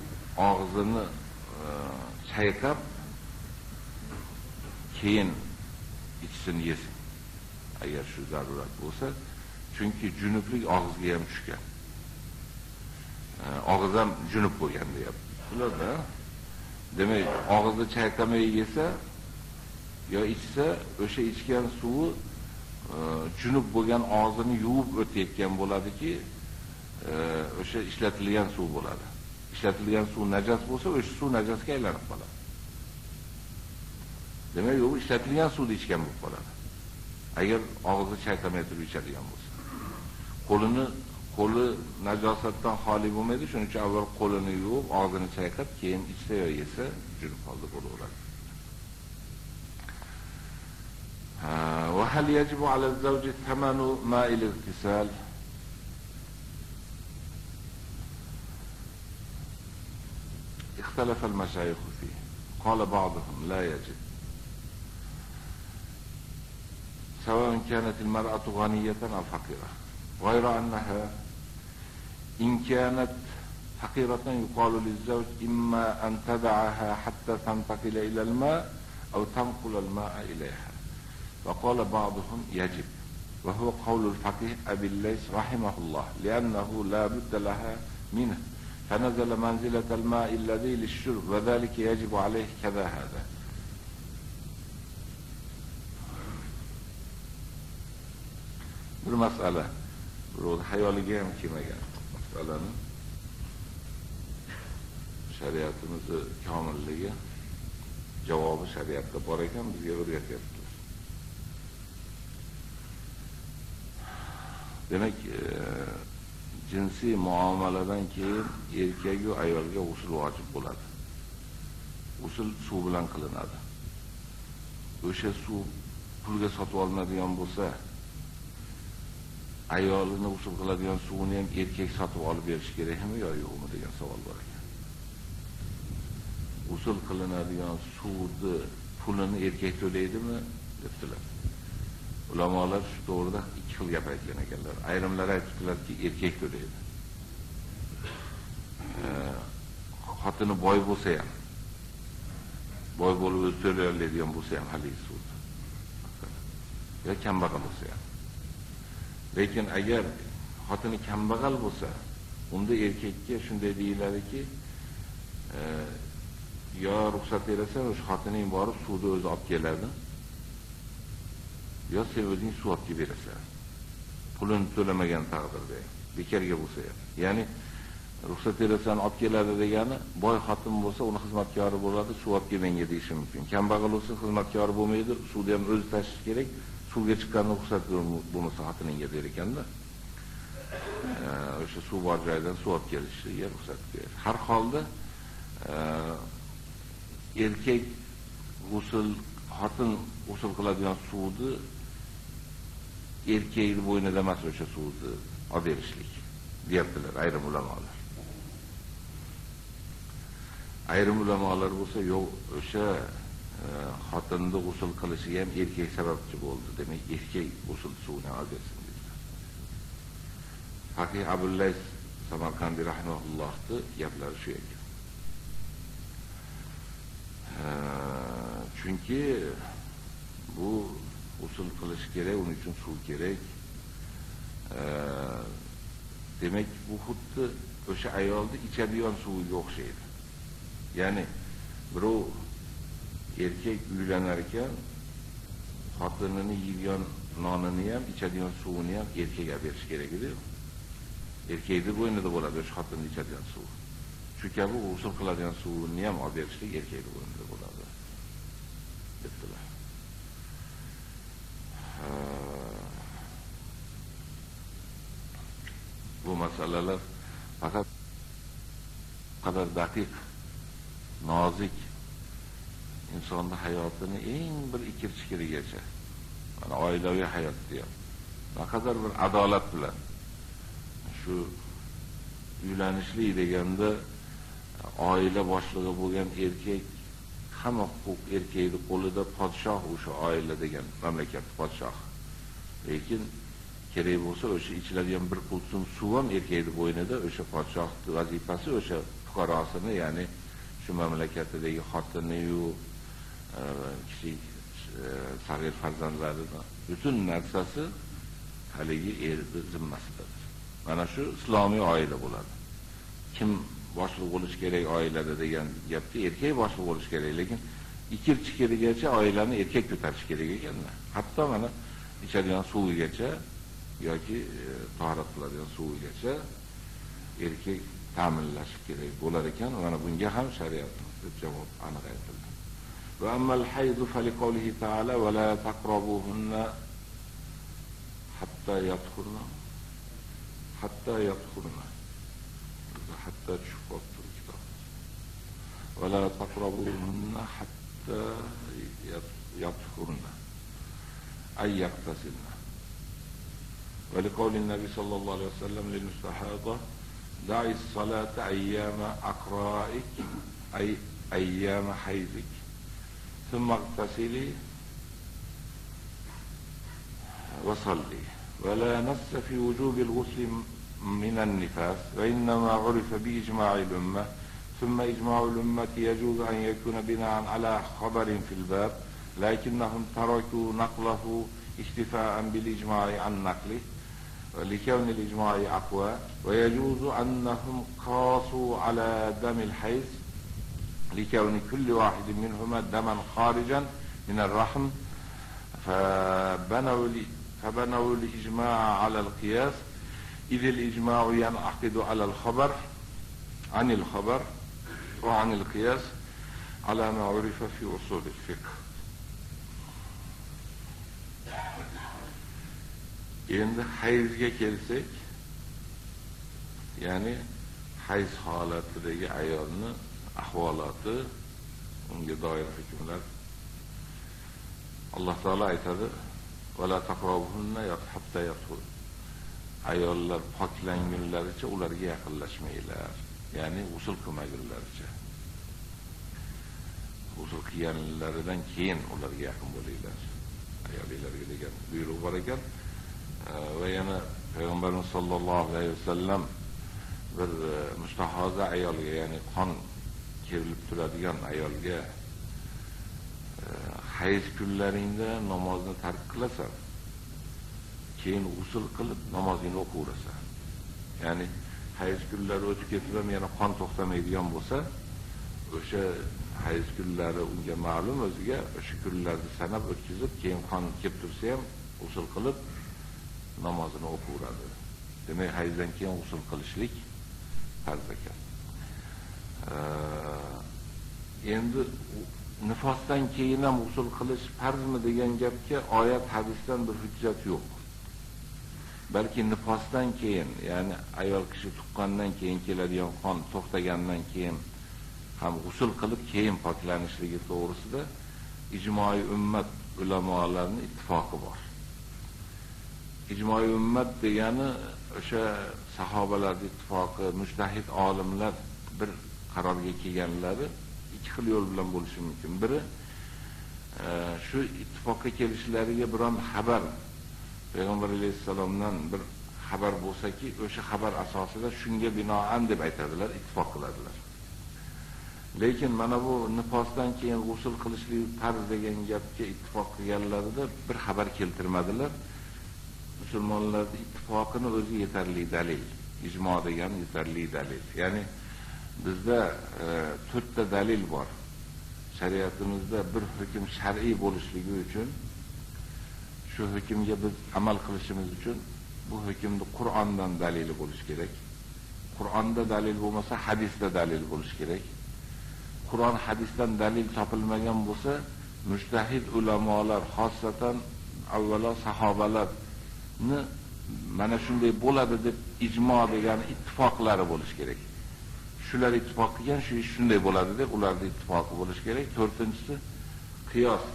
og'zini e, chayqab keyin ichsin yesin agar shu zarurat bo'lsa chunki junublik og'izga ham tushgan. E, og'iz ham junub bo'lgan deyaptilarda demak og'izni chayqamay yesa yo ichsa o'sha ichgan suvi junub bo'lgan og'zini yuvib o'tayotgan bo'ladiki e, o'sha ishlatilgan suv bo'ladi. Ishlatilgan suv najas bo'lsa o'sha suv najasga aylanib qoladi. Demak u ishlatilgan suvni ichgan bo'lib qoladi. Agar og'izni chayqamay turib ichadigan bo'lsa. Qo'lini qo'li najosatdan xoli bo'lmaydi shuning uchun avval qo'lini yuvib og'zini chayqab keyin ichsa yo yesa junub holda bo'laveradi. وهل يجب على الزوج ثمن ماء الاغتسال؟ اختلف المشايخ فيه. قال بعضهم لا يجب. سواء كانت المرأة غنية أو فقيرة. غير أنها إن كانت حقيرة يقال للزوج إما أن تدعها حتى تنتقل إلى الماء أو تنقل الماء إليها. فقال بعضهم يجب وهو قول الفقيه أبي الليث رحمه الله لأنه لا بد لها منه فنزل منزلة الماء الذي للشرب وذلك يجب عليه كذا هذا bir masala birovni hayoliga ham kelmagan masalani shariatimizni komilligi javobi shariatda bor ekan bizga o'rgatyaptilar demak e, jinsiy muomaladan keyin erkagu ayolga usul vojib bo'ladi. Usul suv bilan qilinadi. O'sha suv pulga sotib olinadigan bo'lsa ayolini g'usl qiladigan suvni ham erkak sotib olib berish kerakmi yo yo'qmi degan savol bor ekan. Usul qilinadigan suvni pulini erkak to'laydimi debdilar. Ulamolar shu to'g'rida ikki xil gap aytgan ekanlar. Ayrimlar aytibdilarki erkak to'laydi xotini boy bo'lsa ham boy bo'lib o'zi to'lay oladigan bo'lsa ham haligi suvni yo kambag'al bo'lsa ham. Lekin agar xotini kambag'al bo'lsa unda erkakka shunday deyiladiki yo ruxsat berasan o'sha xotining borib suvni o'zi olib keladi yo sen o'zing suv olib kelib berasan pulini to'lamagan taqdirda. Bekarga bo'lsa ham. Ya'ni ruxsat berasan olib keladi degani boy xotin bo'lsa uni xizmatkori bo'ladi suv olib kel menga deyishi mumkin. Kambag'al bo'lsa xizmatkori bo'lmaydi suvni ham o'zi tashish kerak. Suvga chiqqanda ruxsat bo'lmasa xotiningga der ekanda o'sha suv bor joydan suv olib kelishiga ruxsat beradi har holda erkak g'usul xotin g'usul qiladigan suvni erkakni bo'ynida emas o'sha suvni olib berishlik deyaptilar ayrim ulamolar. Ayrim ulamolar bo'lsa yo'q o'sha e, xotinni g'usul qilishiga ham erkak sababchi bo'ldi demak erkak g'usul suvini olib bersin dedilar. Faqih abullays samarqandiy rahimahullohni gaplari shu ekan e, chunki bu usul qilish kerak uning uchun suv kerak. Demak bu xuddi o'sha ayolni ichadigan suviga o'xshaydi. Ya'ni birov erkak uylanar ekan xotinini yeydigan nonini ham ichadigan suvini ham erkakga berish kerak edi erkakni bo'ynida bo'ladi o'sha xotinni ichadigan suv. Shu kabi g'usul qiladigan suvini ham olib berishlik erkakni bo'ynida bo'ladi debdilar. Bu masalalar faqat qadar daqiq nozik insonni hayotini eng bir ikir chikirigacha mana oilaviy hayotda ham naqadar bir adolat bilan shu uylanishlik deganda oila boshlig'i bo'lgan erkak hamma huquq erkakni qo'lida podshoh o'sha oila degan mamlakat podshoh lekin kerak bo'lsa o'sha ichiladigan bir qultum suv ham erkakni bo'ynida o'sha podshoh vazifasi o'sha fuqarosini ya'ni shu mamlakatdagi xotiniyu e, kichik e, sag'ir farzandlarini butun narsasi haligi erni zimmasidadir. Mana shu islomiy oila bo'ladi. Kim boshliq bo'lish kerak oilada degan gapda erkak boshliq bo'lishi kerak lekin ikir chikirigacha oilani erkak ko'tarishi kerak ekanda hatto mana ichadigan suvigacha yoki e, tahorat qiladigan suvigacha erkak ta'minlashi kerak bo'lar ekan. Mana bunga ham shariatimizda javob aniq aytildi. Va ammal haydu faliqolihi taala va la taqrabuhunna hatta yathurna hatto yathurna حتى تشوفوا الكتاب ولا تقربوهن حتى يطهرن أي يغتسلن. ولقول النبي صلى الله عليه وسلم للمستحاضة دعي الصلاة أيام أقرائك أي أيام حيضك ثم اغتسلي وصلي. ولا نص في وجوب الغسل من النفاس وإنما عرف بإجماع الأمة ثم إجماع الأمة يجوز أن يكون بناء على خبر في الباب لكنهم تركوا نقله اكتفاء بالإجماع عن نقله لكون الإجماع أقوى. ويجوز أنهم قاسوا على دم الحيض لكون كل واحد منهما دما خارجا من الرحم. فبنوا فبنوا الإجماع على القياس إذ الإجماع ينعقد على الخبر عن الخبر وعن القياس على ما عرف في أصول الفقه endi hayzga kelsak ya'ni hayz holatidagi ayolni ahvoloti unga doir hukmlar alloh taolo aytadi ayollar poklangunlaricha ularga yaqinlashmanglar. Ya'ni usul qilmagunlaricha usul qilganlaridan keyin ularga yaqin bo'linglar. Ayolinglarga degan buyruq bor ekan. Va yana payg'ambarimiz sollallohu alayhi vasallam bir e, mustahoza ayolga ya'ni qon kerilib turadigan ayolga e, hayz kunlaringda namozni tark qilasan. Keyin g'usul qilib namozingni o'qiyverasan ya'ni hayz kunlari o'tib ketib ham yana qon to'xtamaydigan bo'lsa o'sha hayz kunlari unga ma'lum o'ziga o'sha kunlarni sanab o'tkazib keyin qon kelib tursa ham g'usul qilib namozini o'qiveradi. Demak hayzdan keyin g'usul qilishlik farz ekan. Endi nifosdan keyin ham g'usul qilish farzmi degan gapga oyat hadisdan bir hujjat yo'q. Balki nifosdan keyin ya'ni ayol kishi tuqqandan keyin keladigan qon to'xtagandan keyin ham g'usul qilib keyin poklanishligi to'g'risida ijmoiy ummat ulamolarining ittifoqi bor. Ijmoiy ummat degani o'sha sahobalarning ittifoqi mujtahid olimlar bir qarorga kelganlari ikki xil yo'l bilan bo'lishi mumkin. Biri e, shu ittifoqqa kelishlariga biron xabar payg'ambar alayhissalomdan bir xabar bo'lsaki o'sha xabar asosida shunga binoan deb aytadilar ittifoq qiladilar. Lekin mana bu nifosdan keyin g'usul qilishlik farz degan gapga ittifoq qilganlarida bir xabar keltirmadilar. Musulmonlarni ittifoqini o'zi yetarli dalil ijmo degan yetarli dalil. Ya'ni bizda e, to'rtta dalil bor. Shariatimizda bir hukm shar'iy bo'lishligi uchun shu hukmga biz amal qilishimiz uchun bu hukmni Qur'ondan dalili bo'lishi kerak. Qur'onda dalil bo'lmasa, hadisda dalil bo'lishi kerak. Qur'on hadisdan dalil topilmagan bo'lsa, mujtahid ulamolar, xosatan avvalo sahobalarni mana shunday bo'ladi deb ijmo degan ittifoqlari bo'lishi kerak. Shular ittifoq qilgan, shu ish shunday bo'ladi deb ularning ittifoqi bo'lishi kerak. 4-tinchisi qiyos.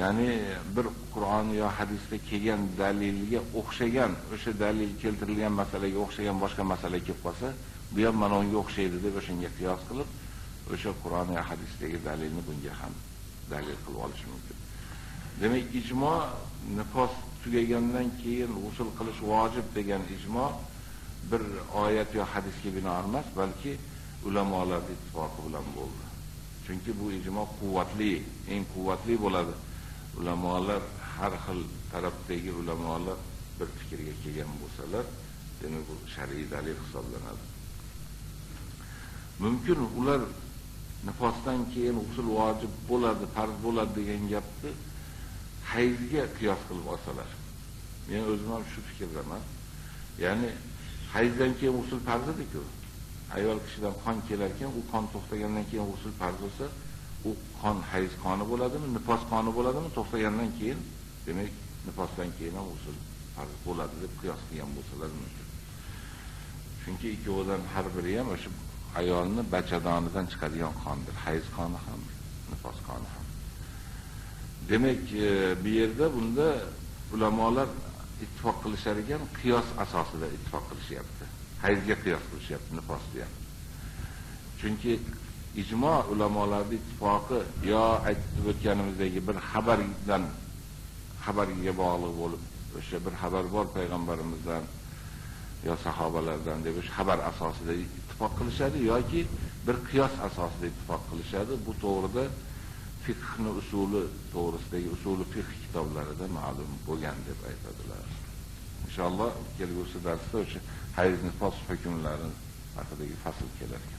Ya'ni bir Qur'on yo hadisda kelgan dalilga o'xshagan, o'sha dalil keltirilgan masalaga o'xshagan boshqa masala kelib qolsa, bu ham mana unga o'xshaydi deb o'shanga qiyos qilib, o'sha Qur'on yo hadisdagi dalilni bunga ham dalil qilib olish mumkin. Demak, ijmo nifos tugagandan keyin usul qilish vojib degan ijmo bir oyat yo hadisga binoan emas, balki ulamolar ittifoqi bilan bo'ldi. Chunki bu ijmo quvvatli, eng quvvatli bo'ladi. Ulamolar har xil tarafdagi ulamolar bir fikrga kelgan bo'lsalar, demak bu shar'iy dalil hisoblanadi. Mumkin ular nifosdan keyin usul vojib bo'ladi, farz bo'ladi degan gapni hayzga qiyos qilib olsalar. Men o'zim ham shu fikrdaman. Ya'ni hayzdan keyin usul farz edi-ku. Ayol kishidan qon kelar ekan, u qon to'xtagandan keyin usul farz bo'lsa, u qon hayz qoni bo'ladimi, nifos qoni bo'ladimi, to'xtagandan keyin, demak, nifosdan keyin ham usul farz bo'ladi deb qiyos qilgan bo'lsalar mumkin. Chunki ikkovidan har biri ham o'sha ayolni bachadonidan chiqadigan qondir, hayz qoni ham, nifos qoni ham. Demak, e, bu yerda bunda ulamolar ittifoq qilishar ekan, qiyos asosida ittifoq qilishyapti. Hayzga qiyos qilishyapti, nifosga. Chunki ijmo ulamolarning ittifoqi yo aytib o'tganimizdagi bir xabardan xabarga bog'liq bo'lib o'sha bir xabar bor payg'ambarimizdan yo sahobalardan deb o'sha xabar asosida ittifoq qilishadi yoki bir qiyos asosida ittifoq qilishadi. Bu to'g'rida fiqhni usuli to'g'risidagi usuli fiqh kitoblarida ma'lum bo'lgan deb aytadilar. Inshaalloh kelgusi darsda o'sha hayz nifos hukmlari haqidagi fasl kelar ekan.